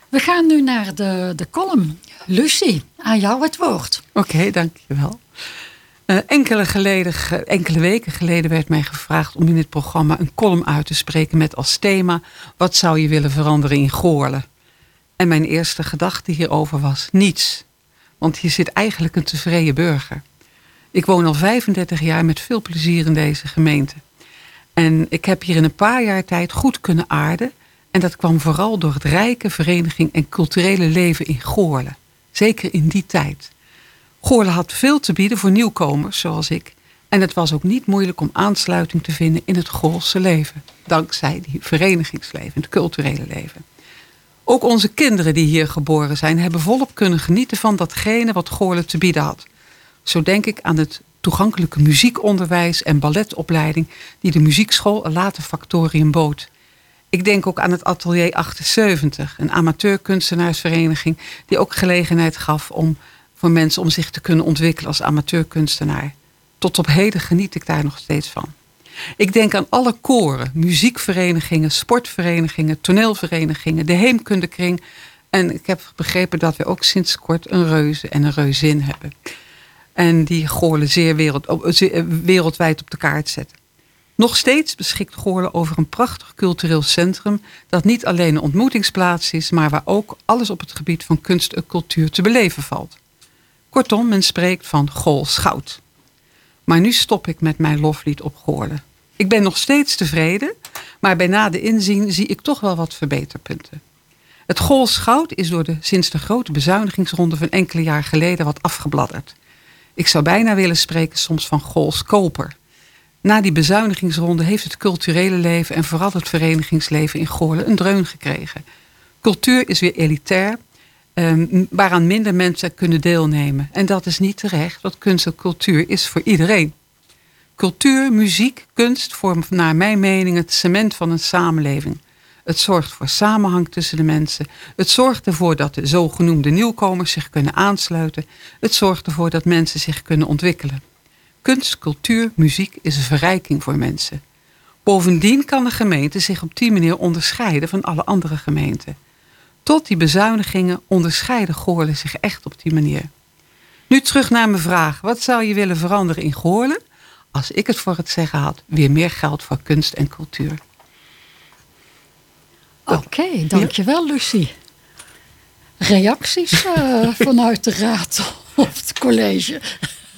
We gaan nu naar de, de column. Lucie, aan jou het woord. Oké, dankjewel. Eh enkele, geleden, ge- enkele weken geleden werd mij gevraagd om in dit programma een column uit te spreken met als thema: Wat zou je willen veranderen in Goorlen? En mijn eerste gedachte hierover was niets. Want hier zit eigenlijk een tevreden burger. Ik woon al 35 jaar met veel plezier in deze gemeente. En ik heb hier in een paar jaar tijd goed kunnen aarden. En dat kwam vooral door het rijke vereniging en culturele leven in Goorlen. Zeker in die tijd. Goorlen had veel te bieden voor nieuwkomers zoals ik. En het was ook niet moeilijk om aansluiting te vinden in het Goorlse leven. Dankzij die verenigingsleven, het culturele leven. Ook onze kinderen die hier geboren zijn, hebben volop kunnen genieten van datgene wat Goorlen te bieden had. Zo denk ik aan het toegankelijke muziekonderwijs en balletopleiding die de muziekschool en later Factorium bood. Ik denk ook aan het Atelier 78, een amateurkunstenaarsvereniging die ook gelegenheid gaf om voor mensen om zich te kunnen ontwikkelen als amateurkunstenaar. Tot op heden geniet ik daar nog steeds van. Ik denk aan alle koren, muziekverenigingen, sportverenigingen, toneelverenigingen, de heemkundekring. En ik heb begrepen dat we ook sinds kort een reuze en een reuzin hebben. En die Goorlen zeer wereld, zeer- wereldwijd op de kaart zetten. Nog steeds beschikt Goorlen over een prachtig cultureel centrum dat niet alleen een ontmoetingsplaats is, maar waar ook alles op het gebied van kunst en cultuur te beleven valt. Kortom, men spreekt van Gools goud. Maar nu stop ik met mijn loflied op Goorlen. Ik ben nog steeds tevreden, maar bij nader inzien zie ik toch wel wat verbeterpunten. Het Gools goud is door de, sinds de grote bezuinigingsronde van enkele jaar geleden wat afgebladderd. Ik zou bijna willen spreken soms van Gols koper. Na die bezuinigingsronde heeft het culturele leven en vooral het verenigingsleven in Goorlen een dreun gekregen. Cultuur is weer elitair, um, waaraan minder mensen kunnen deelnemen. En dat is niet terecht, want kunst en cultuur is voor iedereen. Cultuur, muziek, kunst vormen naar mijn mening het cement van een samenleving. Het zorgt voor samenhang tussen de mensen. Het zorgt ervoor dat de zogenoemde nieuwkomers zich kunnen aansluiten. Het zorgt ervoor dat mensen zich kunnen ontwikkelen. Kunst, cultuur, muziek is een verrijking voor mensen. Bovendien kan de gemeente zich op die manier onderscheiden van alle andere gemeenten. Tot die bezuinigingen onderscheiden Goorlen zich echt op die manier. Nu terug naar mijn vraag. Wat zou je willen veranderen in Goorlen? Als ik het voor het zeggen had, weer meer geld voor kunst en cultuur. Oké, dankjewel Lucie. Reacties uh, vanuit de raad of het college?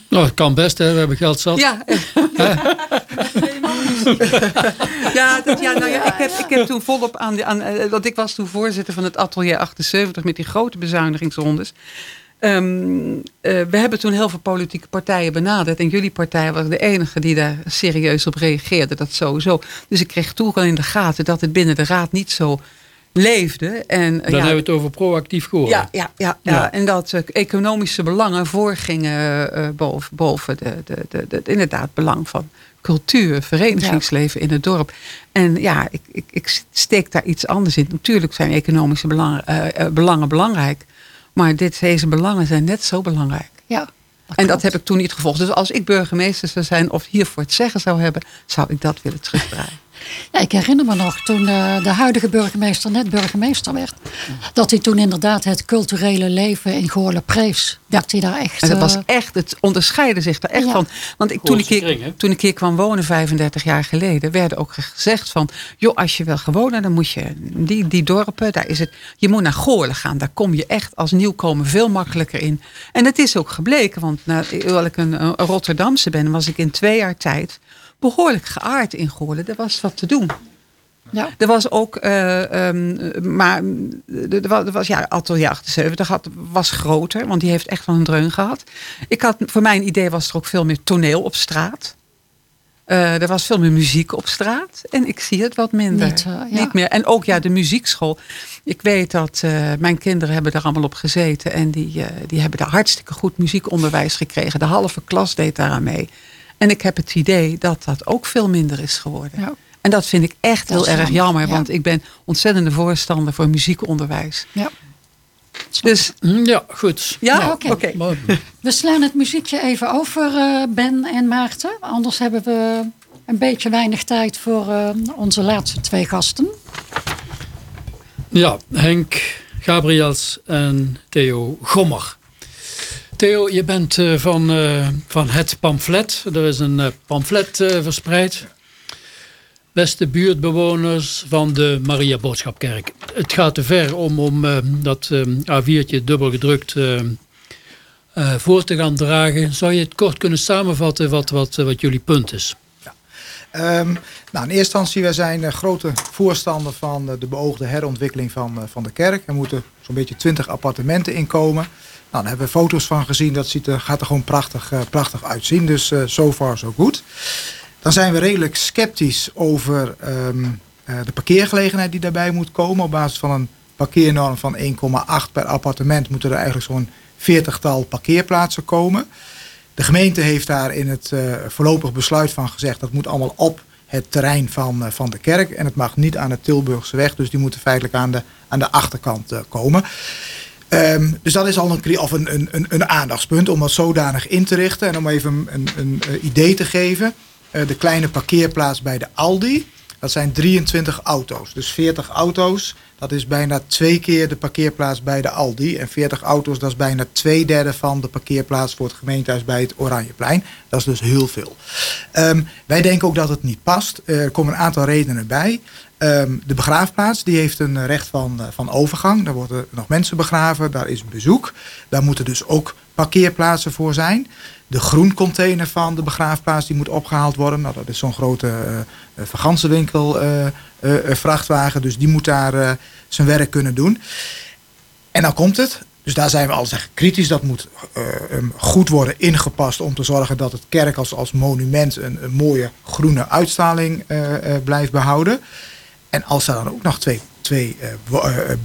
Nou, het kan best, hè. we hebben geld zat. Ja, ja, dat, ja, nou ja ik, heb, ik heb toen volop aan, de, aan uh, want ik was toen voorzitter van het atelier 78 met die grote bezuinigingsrondes. Um, uh, we hebben toen heel veel politieke partijen benaderd. En jullie partij was de enige die daar serieus op reageerde. Dat sowieso. Dus ik kreeg toen al in de gaten dat het binnen de raad niet zo leefde. En, Dan ja, hebben we het over proactief gehoord. Ja, ja, ja, ja. ja. en dat uh, economische belangen voorgingen uh, boven, boven de, de, de, de, inderdaad belang van cultuur, verenigingsleven ja. in het dorp. En ja, ik, ik, ik steek daar iets anders in. Natuurlijk zijn economische belangen, uh, belangen belangrijk. Maar dit, deze belangen zijn net zo belangrijk. Ja, dat en klopt. dat heb ik toen niet gevolgd. Dus als ik burgemeester zou zijn of hiervoor het zeggen zou hebben, zou ik dat willen terugdraaien. Ja, ik herinner me nog toen de, de, huidige burgemeester net burgemeester werd. Dat hij toen inderdaad het culturele leven in Goorlen prees. Dat hij daar echt... En dat was echt, het onderscheidde zich daar echt ja. van. Want ik, toen, ik hier, toen ik hier kwam wonen 35 jaar geleden, werd ook gezegd van... joh, als je wil gewonen, dan moet je die, die dorpen, daar is het... Je moet naar Goorlen gaan, daar kom je echt als nieuwkomer veel makkelijker in. En dat is ook gebleken, want hoewel ik een, een Rotterdamse ben, was ik in twee jaar tijd behoorlijk geaard in Goorlen. Er was wat te doen. Ja. Er was ook, uh, um, maar er was, er was ja, Atelier 78 had, was groter, want die heeft echt wel een dreun gehad. Ik had, voor mijn idee was er ook veel meer toneel op straat. Uh, er was veel meer muziek op straat. En ik zie het wat minder. Niet, uh, ja. Niet meer. En ook ja, de muziekschool. Ik weet dat uh, mijn kinderen hebben daar allemaal op gezeten. En die, die hebben daar hartstikke goed muziekonderwijs gekregen. De halve klas deed daaraan mee. En ik heb het idee dat dat ook veel minder is geworden. Ja. En dat vind ik echt dat heel erg jammer. Ja. Want ik ben ontzettende voorstander voor muziekonderwijs. Ja. Dus, ja, goed. Ja, nou, oké. Okay. Okay. We slaan het muziekje even over, uh, Ben en Maarten. Anders hebben we een beetje weinig tijd voor uh, onze laatste twee gasten. Ja, Henk Gabriels en Theo Gommer. Theo, je bent uh, van, uh, van het pamflet. Er is een uh, pamflet verspreid. Beste buurtbewoners van de Maria Boodschapkerk. Het gaat te ver om, om dat A4'tje dubbel gedrukt voor te gaan dragen. Zou je het kort kunnen samenvatten wat, wat, wat jullie punt is? Um, nou, in eerste instantie, wij zijn uh, grote voorstander van uh, de beoogde herontwikkeling van, uh, van de kerk. Er moeten zo'n beetje 20 appartementen inkomen. Nou, daar hebben we foto's van gezien. Dat ziet er, gaat er gewoon prachtig, prachtig uitzien. Dus so far so good. Dan zijn we redelijk sceptisch over um, de parkeergelegenheid die daarbij moet komen. Op basis van een parkeernorm van 1,8 per appartement moeten er eigenlijk zo'n 40-tal parkeerplaatsen komen. De gemeente heeft daar in het uh, voorlopig besluit van gezegd... dat moet allemaal op het terrein van, uh, van de kerk. En het mag niet aan de Tilburgse weg. Dus die moeten feitelijk aan de, aan de achterkant uh, komen. Um, dus dat is al een, of een, een, een aandachtspunt om dat zodanig in te richten. En om even een, een, een idee te geven. de kleine parkeerplaats bij de Aldi... Dat zijn 23 auto's. Dus 40 auto's, dat is bijna twee keer de parkeerplaats bij de Aldi. En 40 auto's, dat is bijna twee derde van de parkeerplaats voor het gemeentehuis bij het Oranjeplein. Dat is dus heel veel. Um, wij denken ook dat het niet past. Er komen een aantal redenen bij. Um, de begraafplaats die heeft een recht van, uh, van overgang. Daar worden nog mensen begraven, daar is bezoek. Daar moeten dus ook parkeerplaatsen voor zijn. De groencontainer van de begraafplaats die moet opgehaald worden. Nou, dat is zo'n grote uh, vergansenwinkel uh, uh, vrachtwagen. Dus die moet daar zijn werk kunnen doen. En dan komt het. Dus daar zijn we al zeggen kritisch. Dat moet goed worden ingepast om te zorgen dat het kerk als, als monument een, een mooie groene uitstraling blijft behouden. En als er dan ook nog twee twee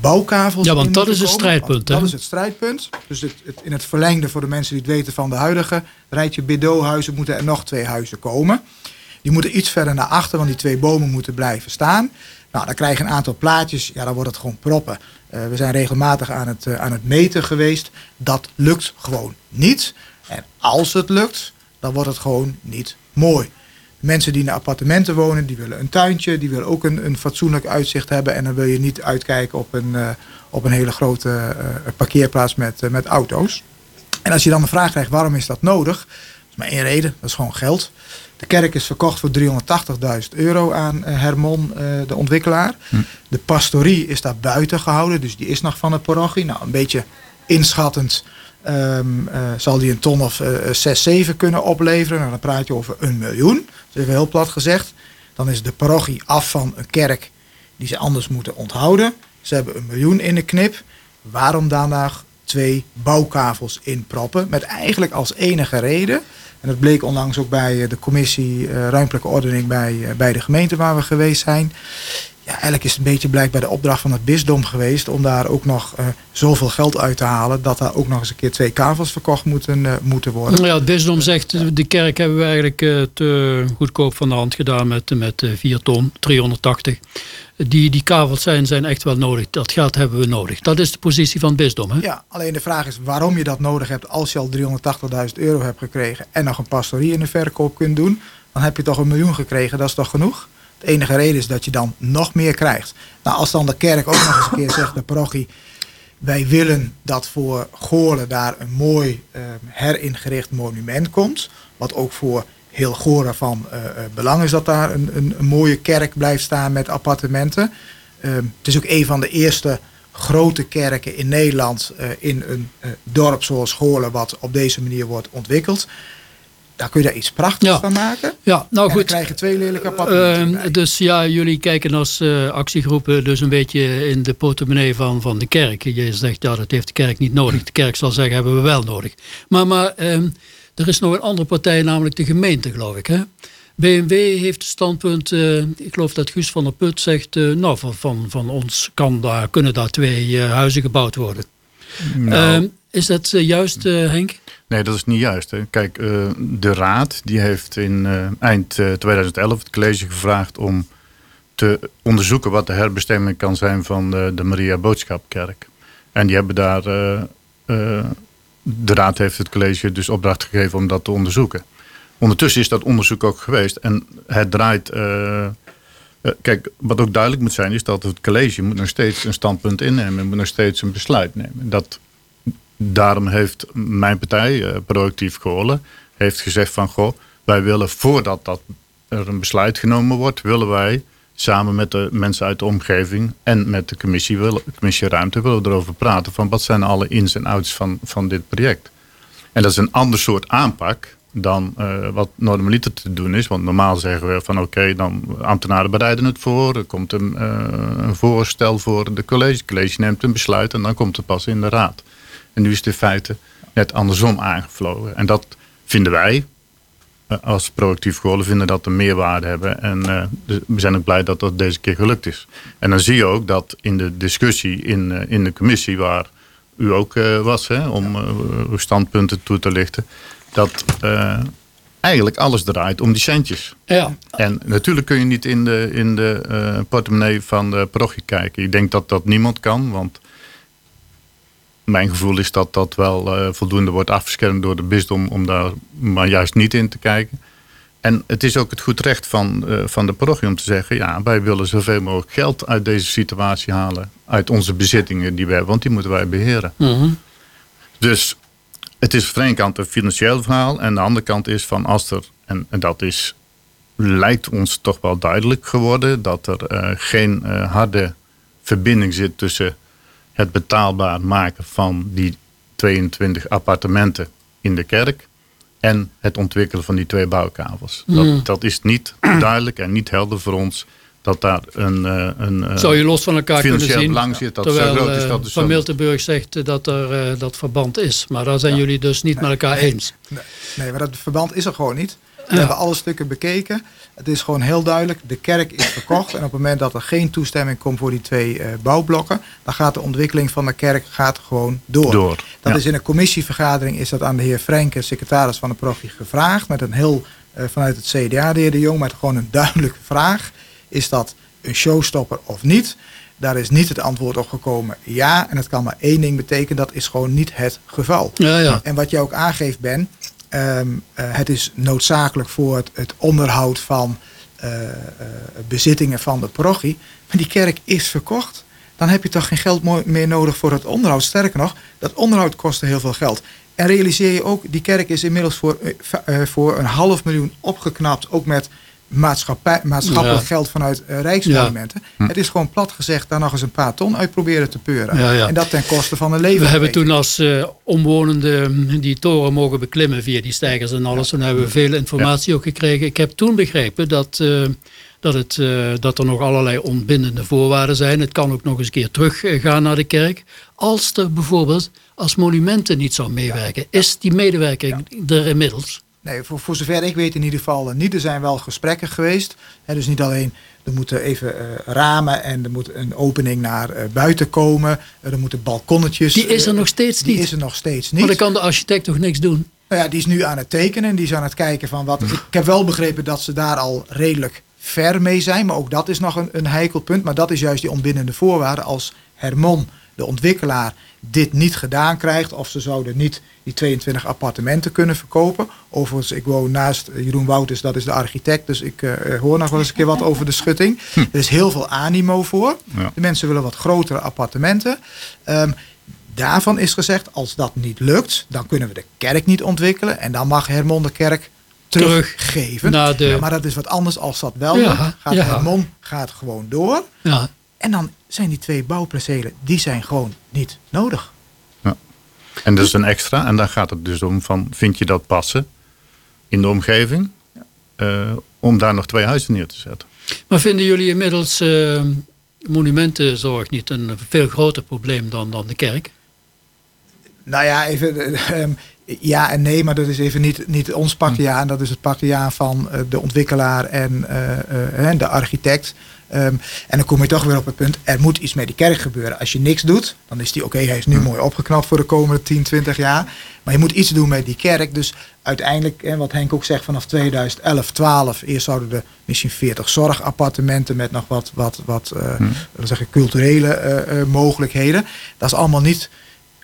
bouwkavels. Ja, want dat is het strijdpunt. Dat is het strijdpunt. Dus het, het, in het verlengde voor de mensen die het weten van de huidige rijtje Bidot-huizen moeten er nog twee huizen komen. Die moeten iets verder naar achter, want die twee bomen moeten blijven staan. Nou, dan krijg je een aantal plaatjes. Ja, dan wordt het gewoon proppen. Uh, we zijn regelmatig aan het, aan het meten geweest. Dat lukt gewoon niet. En als het lukt, dan wordt het gewoon niet mooi. Mensen die in appartementen wonen, die willen een tuintje, die willen ook een, een fatsoenlijk uitzicht hebben. En dan wil je niet uitkijken op een, uh, op een hele grote parkeerplaats met, met auto's. En als je dan de vraag krijgt waarom is dat nodig, dat is maar één reden, dat is gewoon geld. De kerk is verkocht voor 380.000 euro aan Hermon, de ontwikkelaar. Hm. De pastorie is daar buiten gehouden, dus die is nog van de parochie. Nou, een beetje inschattend Um, uh, zal die een ton of uh, 6, 7 kunnen opleveren. Nou, dan praat je over een miljoen. Dat is heel plat gezegd. Dan is de parochie af van een kerk die ze anders moeten onthouden. Ze hebben een miljoen in de knip. Waarom daarna twee bouwkavels inproppen? Met eigenlijk als enige reden. En dat bleek onlangs ook bij de commissie uh, ruimtelijke ordening bij, uh, bij de gemeente waar we geweest zijn ja, eigenlijk is het een beetje blijkbaar de opdracht van het bisdom geweest om daar ook nog uh, zoveel geld uit te halen dat daar ook nog eens een keer twee kavels verkocht moeten, uh, moeten worden. Ja, het bisdom zegt de kerk hebben we eigenlijk uh, te goedkoop van de hand gedaan met, met 4 ton, 380. Die, die kavels zijn, zijn echt wel nodig. Dat geld hebben we nodig. Dat is de positie van het bisdom. Hè? Ja, alleen de vraag is waarom je dat nodig hebt als je al 380.000 euro hebt gekregen en nog een pastorie in de verkoop kunt doen. Dan heb je toch een miljoen gekregen, dat is toch genoeg? De enige reden is dat je dan nog meer krijgt. Nou, als dan de kerk ook nog eens een keer zegt, de parochie, wij willen dat voor Goorlen daar een mooi uh, heringericht monument komt. Wat ook voor heel Goorlen van uh, belang is dat daar een, een, mooie kerk blijft staan met appartementen. Uh, het is ook een van de eerste grote kerken in Nederland in een dorp zoals Goorlen wat op deze manier wordt ontwikkeld daar kun je daar iets prachtigs van maken. Ja, nou goed. dan krijg je twee lelijke appartementen. Uh, dus ja, jullie kijken als uh, actiegroepen dus een beetje in de portemonnee van, van de kerk. Je zegt, ja, dat heeft de kerk niet nodig. De kerk zal zeggen, hebben we wel nodig. Maar, maar um, er is nog een andere partij, namelijk de gemeente, geloof ik. Hè? BMW heeft het standpunt, uh, ik geloof dat Guus van der Put zegt, nou, van, van, van ons kan daar, kunnen daar twee huizen gebouwd worden. Nou. Um, is dat juist, Henk? Nee, dat is niet juist. Hè. Kijk, uh, de Raad die heeft in uh, eind uh, 2011 het college gevraagd om te onderzoeken wat de herbestemming kan zijn van de, de Maria Boodschapkerk. En die hebben daar, de Raad heeft het college dus opdracht gegeven om dat te onderzoeken. Ondertussen is dat onderzoek ook geweest en het draait. kijk, wat ook duidelijk moet zijn, is dat het college moet nog steeds een standpunt innemen, moet nog steeds een besluit nemen. Dat daarom heeft mijn partij, uh, Proactief Goorlen, heeft gezegd van goh, wij willen voordat dat er een besluit genomen wordt, willen wij samen met de mensen uit de omgeving en met de commissie, willen, commissie Ruimte willen erover praten van wat zijn alle ins en outs van, van dit project. En dat is een ander soort aanpak dan uh, wat normaliter te doen is. Want normaal zeggen we van oké, dan ambtenaren bereiden het voor. Er komt een, uh, een voorstel voor de college. Het college neemt een besluit en dan komt het pas in de raad. En nu is het in feite net andersom aangevlogen. En dat vinden wij eh, als proactief geworden vinden dat een meerwaarde hebben. En uh, we zijn ook blij dat dat deze keer gelukt is. En dan zie je ook dat in de discussie in, uh, in de commissie, waar u ook uh, was, hè, om uw standpunten toe te lichten, dat eigenlijk alles draait om die centjes. Ja. En natuurlijk kun je niet in de, in de portemonnee van de parochie kijken. Ik denk dat dat niemand kan, want mijn gevoel is dat dat wel uh, voldoende wordt afgeschermd door de bisdom om daar maar juist niet in te kijken. En het is ook het goed recht van, uh, van de parochie om te zeggen: ja, wij willen zoveel mogelijk geld uit deze situatie halen. Uit onze bezittingen die we hebben, want die moeten wij beheren. Mm -hmm. Dus het is van de ene kant een financieel verhaal. En de andere kant is van als er, en, en dat is, lijkt ons toch wel duidelijk geworden, dat er uh, geen harde verbinding zit tussen het betaalbaar maken van die 22 appartementen in de kerk. En het ontwikkelen van die twee bouwkavels. Dat, Mm. dat is niet duidelijk en niet helder voor ons dat daar een, uh, een Zou je los van elkaar kunnen zien, belang zit. Dat terwijl zo groot is dat Van Miltenburg zegt dat er dat verband is. Maar daar zijn jullie dus niet met elkaar eens. Nee, nee, maar dat verband is er gewoon niet. We hebben alle stukken bekeken. Het is gewoon heel duidelijk. De kerk is verkocht. En op het moment dat er geen toestemming komt voor die twee uh, bouwblokken. Dan gaat de ontwikkeling van de kerk gaat gewoon door. door dat is in een commissievergadering is dat aan de heer Frenke, secretaris van de parochie, gevraagd. Met een heel, uh, vanuit het CDA, de heer De Jong. Met gewoon een duidelijke vraag. Is dat een showstopper of niet? Daar is niet het antwoord op gekomen ja. En het kan maar één ding betekenen. Dat is gewoon niet het geval. Ja, ja. En wat je ook aangeeft, Ben Um, uh, het is noodzakelijk voor het, onderhoud van uh, uh, bezittingen van de parochie. Maar die kerk is verkocht. Dan heb je toch geen geld meer nodig voor het onderhoud. Sterker nog, dat onderhoud kostte heel veel geld. En realiseer je ook, die kerk is inmiddels voor, voor een half miljoen opgeknapt. Ook met maatschappelijk geld vanuit uh, Rijksmonumenten. Het is gewoon plat gezegd daar nog eens een paar ton uit proberen te peuren. En dat ten koste van een leven. We hebben toen als uh, omwonenden die toren mogen beklimmen via die stijgers en alles. Toen hebben we veel informatie ook gekregen. Ik heb toen begrepen dat, uh, dat, het, dat er nog allerlei ontbindende voorwaarden zijn. Het kan ook nog eens een keer teruggaan naar de kerk. Als er bijvoorbeeld als monumenten niet zou meewerken. Is die medewerking er inmiddels? Nee, voor, voor zover ik weet in ieder geval niet. Er zijn wel gesprekken geweest. dus niet alleen, er moeten even uh, ramen en er moet een opening naar uh, buiten komen. er moeten balkonnetjes. Die is er nog steeds die niet? Die is er nog steeds niet. Maar dan kan de architect toch niks doen? Nou ja, die is nu aan het tekenen. Die is aan het kijken van wat... Ik heb wel begrepen dat ze daar al redelijk ver mee zijn. Maar ook dat is nog een, een heikel punt. Maar dat is juist die ontbindende voorwaarden. Als Hermon, de ontwikkelaar, dit niet gedaan krijgt. Of ze zouden niet die 22 appartementen kunnen verkopen. Overigens, ik woon naast Jeroen Wouters, dat is de architect. Dus ik uh, hoor nog wel eens een keer wat over de schutting. Hm. Er is heel veel animo voor. Ja. De mensen willen wat grotere appartementen. Um, daarvan is gezegd, als dat niet lukt, dan kunnen we de kerk niet ontwikkelen. En dan mag Hermon de kerk teruggeven. Terug de... maar dat is wat anders als dat wel ja, lukt. Gaat ja. Hermon gaat gewoon door. Ja. En dan zijn die twee bouwpercelen, die zijn gewoon niet nodig. Ja. En dat is een extra. En dan gaat het dus om van, vind je dat passen in de omgeving? Ja. Uh, om daar nog twee huizen neer te zetten. Maar vinden jullie inmiddels uh, monumentenzorg niet een veel groter probleem dan, dan de kerk? Nou ja, even, uh, ja en nee, maar dat is even niet, niet ons pakje aan. Dat is het pakje aan van de ontwikkelaar en de architect. Um, en dan kom je toch weer op het punt, er moet iets met die kerk gebeuren. Als je niks doet, dan is die oké, okay, hij is nu mooi opgeknapt voor de komende 10, 20 jaar. Maar je moet iets doen met die kerk. Dus uiteindelijk, en wat Henk ook zegt, vanaf 2011, 12, eerst zouden er misschien 40 zorgappartementen met nog wat, wat, wat uh, hmm. zeggen, culturele uh, uh, mogelijkheden. Dat is allemaal niet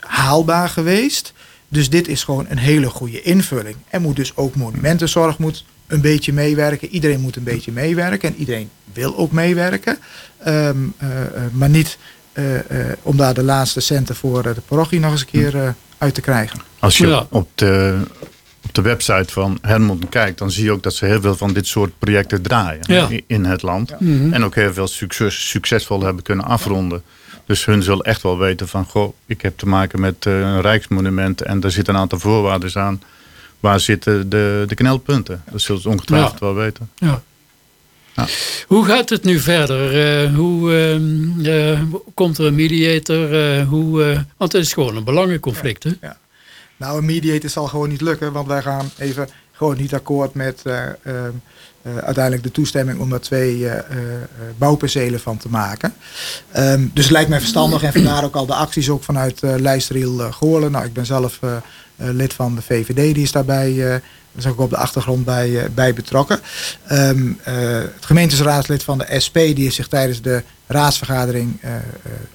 haalbaar geweest. Dus dit is gewoon een hele goede invulling. Er moet dus ook monumentenzorg moet een beetje meewerken. Iedereen moet een beetje meewerken. En iedereen wil ook meewerken. Um, uh, maar niet uh, om daar de laatste centen voor de parochie nog eens een keer uit te krijgen. Als je ja. op, de, op de website van Hermond kijkt, dan zie je ook dat ze heel veel van dit soort projecten draaien ja. in het land. Mm -hmm. En ook heel veel succes, succesvol hebben kunnen afronden. Dus hun zullen echt wel weten van, goh, ik heb te maken met een rijksmonument en daar zitten een aantal voorwaarden aan waar zitten de, de knelpunten? Dat zullen ze ongetwijfeld ja. wel weten. Ja. ja. Hoe gaat het nu verder? Uh, hoe uh, uh, komt er een mediator? hoe, want het is gewoon een belangenconflict. Hè? Ja. Nou, een mediator zal gewoon niet lukken, want wij gaan even gewoon niet akkoord met uiteindelijk de toestemming om daar twee bouwpercelen van te maken. Um, dus het lijkt mij verstandig en vandaar ook al de acties ook vanuit uh, Lijstriel Goorlen. Nou, ik ben zelf uh, lid van de VVD, die is daarbij, uh, is ook op de achtergrond bij, uh, bij betrokken. Um, het gemeenteraadslid van de SP, die heeft zich tijdens de raadsvergadering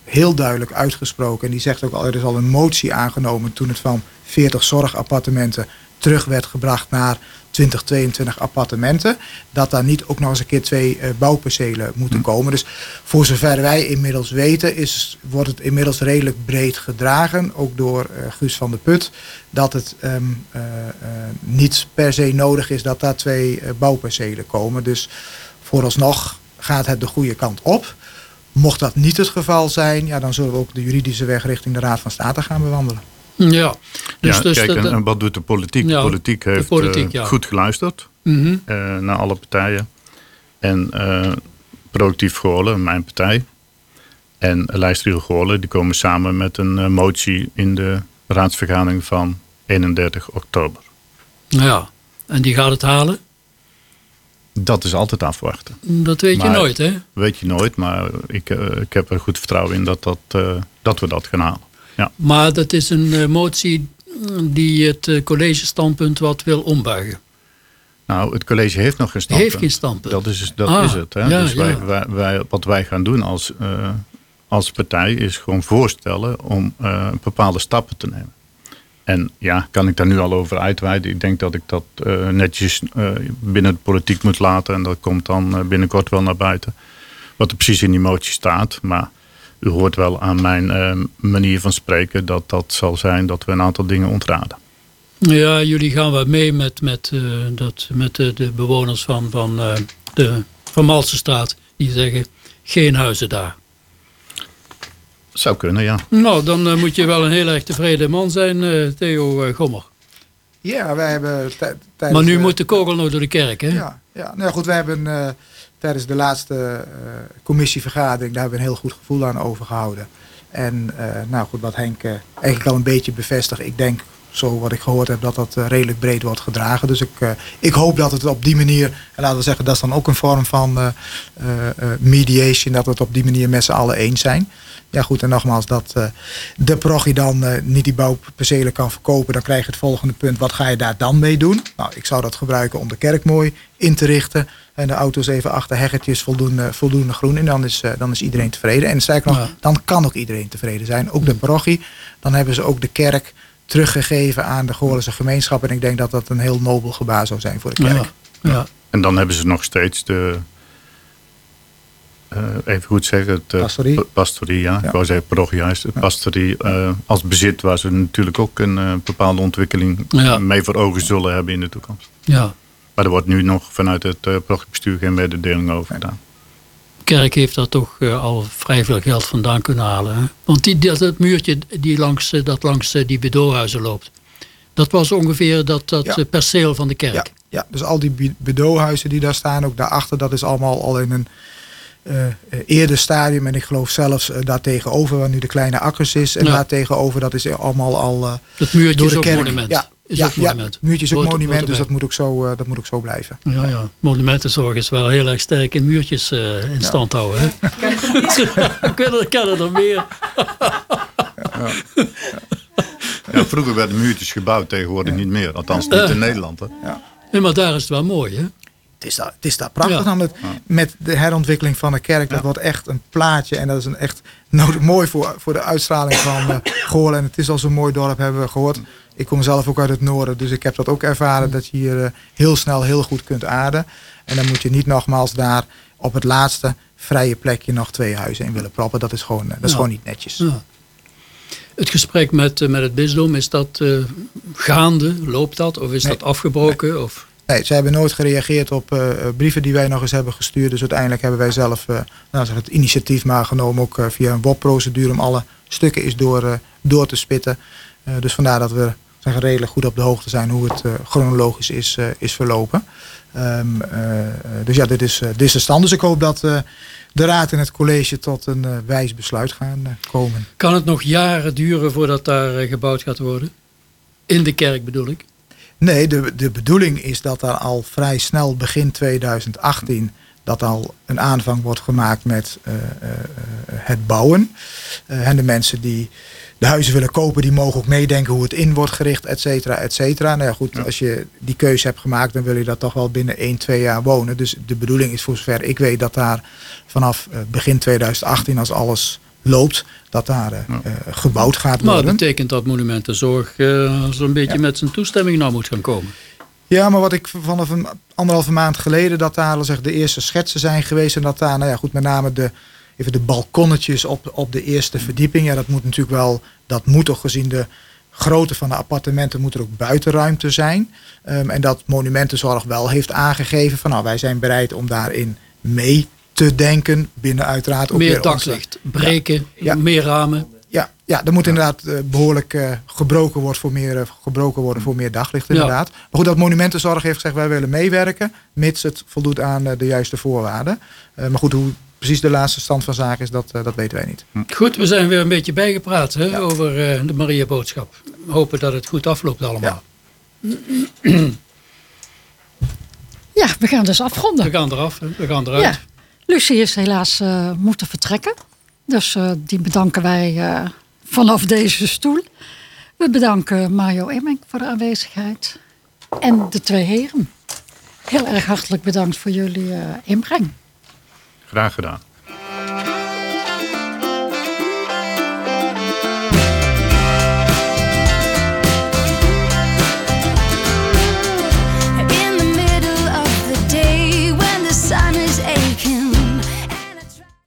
heel duidelijk uitgesproken. En die zegt ook al, er is al een motie aangenomen toen het van 40 zorgappartementen terug werd gebracht naar 20, 22 appartementen. Dat daar niet ook nog eens een keer twee uh, bouwpercelen moeten komen. Dus voor zover wij inmiddels weten, is, wordt het inmiddels redelijk breed gedragen. Ook door uh, Guus van der Put. Dat het um, uh, niet per se nodig is dat daar twee bouwpercelen komen. Dus vooralsnog gaat het de goede kant op. Mocht dat niet het geval zijn, ja, dan zullen we ook de juridische weg richting de Raad van State gaan bewandelen. Ja, dus, ja, dus kijk, en, en, wat doet de politiek? Ja, de politiek heeft de politiek, ja. goed geluisterd mm -hmm. uh, naar alle partijen. En uh, Productief Goorlen, mijn partij, en Lijstruur Goorlen, die komen samen met een motie in de raadsvergadering van 31 oktober. Ja, en die gaat het halen? Dat is altijd afwachten. Dat weet je nooit, hè? Weet je nooit, maar ik, ik heb er goed vertrouwen in dat, dat, dat we dat gaan halen. Ja. Maar dat is een motie die het college-standpunt wat wil ombuigen. Nou, het college heeft nog geen standpunt. Heeft geen standpunt. Dat is, dat ah, is het. Hè? dus wij, wij, wij, wat wij gaan doen als, uh, als partij is gewoon voorstellen om uh, bepaalde stappen te nemen. En ja, kan ik daar nu al over uitweiden? Ik denk dat ik dat uh, netjes binnen de politiek moet laten. En dat komt dan binnenkort wel naar buiten. Wat er precies in die motie staat. Maar u hoort wel aan mijn manier van spreken dat dat zal zijn dat we een aantal dingen ontraden. Ja, jullie gaan wat mee met, met, uh, dat, met de, de, bewoners van, van uh, de Van Malsenstraat. Die zeggen, geen huizen daar. Zou kunnen, ja. Nou, dan uh, moet je wel een heel erg tevreden man zijn, Theo Gommer. Ja, wij hebben tijdens... Maar nu moet de kogel nog door de kerk, hè? Ja, ja. Nou goed, wij hebben tijdens de laatste commissievergadering... daar hebben we een heel goed gevoel aan overgehouden. En nou goed, wat Henk eigenlijk al een beetje bevestigt. Ik denk zo wat ik gehoord heb, dat dat eh, redelijk breed wordt gedragen. Dus ik, ik hoop dat het op die manier, en laten we zeggen, dat is dan ook een vorm van mediation, dat het op die manier met z'n allen eens zijn. Ja goed, en nogmaals, dat de progie dan niet die bouwpercelen kan verkopen, dan krijg je het volgende punt, wat ga je daar dan mee doen? Nou, ik zou dat gebruiken om de kerk mooi in te richten. En de auto's even achter heggetjes voldoende, voldoende groen. En dan is, dan is iedereen tevreden. En sterker nog, dan kan ook iedereen tevreden zijn. Ook de parochie. Dan hebben ze ook de kerk teruggegeven aan de Goorlense gemeenschap. En ik denk dat dat een heel nobel gebaar zou zijn voor de kerk. Ja, En dan hebben ze nog steeds de, uh, even goed zeggen, het uh, pastorie. pastorie ja. ja. Ik wou zeggen parochie juist. Het pastorie uh, als bezit waar ze natuurlijk ook een bepaalde ontwikkeling mee voor ogen zullen hebben in de toekomst. Ja. Maar er wordt nu nog vanuit het uh, parochiebestuur geen mededeling over gedaan kerk heeft daar toch uh, al vrij veel geld vandaan kunnen halen. Hè? Want die, dat, het muurtje die langs, uh, dat langs uh, die bedoelhuizen loopt. Dat was ongeveer dat, dat perceel van de kerk. Ja, ja, dus al die bedoelhuizen die daar staan, ook daarachter, dat is allemaal al in een eerder stadium. En ik geloof zelfs daar tegenover, waar nu de kleine akkers is. En ja. daar tegenover, dat is allemaal al Het muurtje door de kerk. monument. Ja, is ja, ook monument. Ja, muurtje is ook monument, dus dat moet ook, zo, uh, dat moet ook zo blijven. Ja, ja. Monumentenzorg is wel heel erg sterk in muurtjes uh, in stand houden. Hè? Ik kennen er meer. ja. Ja, vroeger werden muurtjes gebouwd, tegenwoordig niet meer. Althans niet in Nederland. Hè? Ja. Nee, maar daar is het wel mooi, hè? Het is daar, het is daar prachtig aan met, met de herontwikkeling van de kerk. Dat wordt echt een plaatje. En dat is een echt nodig, mooi voor, voor de uitstraling van uh, Goorlen. En het is al zo'n mooi dorp, hebben we gehoord. Ik kom zelf ook uit het noorden, dus ik heb dat ook ervaren. Dat je hier uh, heel snel heel goed kunt aarden. En dan moet je niet nogmaals daar op het laatste vrije plekje nog twee huizen in willen proppen. Dat is gewoon, uh, dat is Ja. gewoon niet netjes. Ja. Het gesprek met, eh, met het bisdom, is dat eh, gaande? Loopt dat? Of is Nee. dat afgebroken? Of? Nee, ze hebben nooit gereageerd op eh, eh, brieven die wij nog eens hebben gestuurd. Dus uiteindelijk hebben wij zelf eh, nou, het initiatief maar genomen, ook via een WOP-procedure, om alle stukken eens door, door te spitten. Dus vandaar dat we redelijk goed op de hoogte zijn hoe het chronologisch is, is verlopen. Ehm, eh, eh, dus ja, dit is, dit is de stand. Dus ik hoop dat de raad en het college tot een wijs besluit gaan komen. Kan het nog jaren duren voordat daar gebouwd gaat worden? In de kerk bedoel ik. Nee, de, de bedoeling is dat er al vrij snel begin 2018 dat al een aanvang wordt gemaakt met eh, eh, eh, het bouwen. En de mensen die de huizen willen kopen, die mogen ook meedenken hoe het in wordt gericht, et cetera, et cetera. Nou ja, goed, als je die keuze hebt gemaakt, dan wil je dat toch wel binnen 1, 2 jaar wonen. Dus de bedoeling is voor zover ik weet dat daar vanaf begin 2018, als alles loopt, dat daar eh, eh, gebouwd gaat Maar dat worden. betekent dat Monumentenzorg eh, zo'n beetje met zijn toestemming nou moet gaan komen. Ja, maar wat ik vanaf een anderhalve maand geleden dat daar zeg, de eerste schetsen zijn geweest en dat daar, nou ja, goed, met name de, even de balkonnetjes op, op de eerste verdieping. Ja, dat moet natuurlijk wel, dat moet toch gezien de grootte van de appartementen moet er ook buitenruimte zijn. Ehm, en dat Monumentenzorg wel heeft aangegeven van nou, wij zijn bereid om daarin mee te denken binnen uiteraard ook meer daglicht, breken, Ja. meer ramen. Ja, ja, er moet inderdaad eh, behoorlijk uh, gebroken, wordt voor meer, uh, gebroken worden voor meer daglicht inderdaad. Maar goed, dat Monumentenzorg heeft gezegd wij willen meewerken, mits het voldoet aan de juiste voorwaarden. maar goed, hoe precies de laatste stand van zaken is, dat, dat weten wij niet. Hm. Goed, we zijn weer een beetje bijgepraat hè, over de Maria Boodschap. We hopen dat het goed afloopt allemaal. Ja. ja, we gaan dus afronden. We gaan eraf, we gaan eruit. Lucie is helaas moeten vertrekken. Dus die bedanken wij vanaf deze stoel. We bedanken Mario Emming voor de aanwezigheid. En de twee heren. Heel erg hartelijk bedankt voor jullie inbreng. Graag gedaan.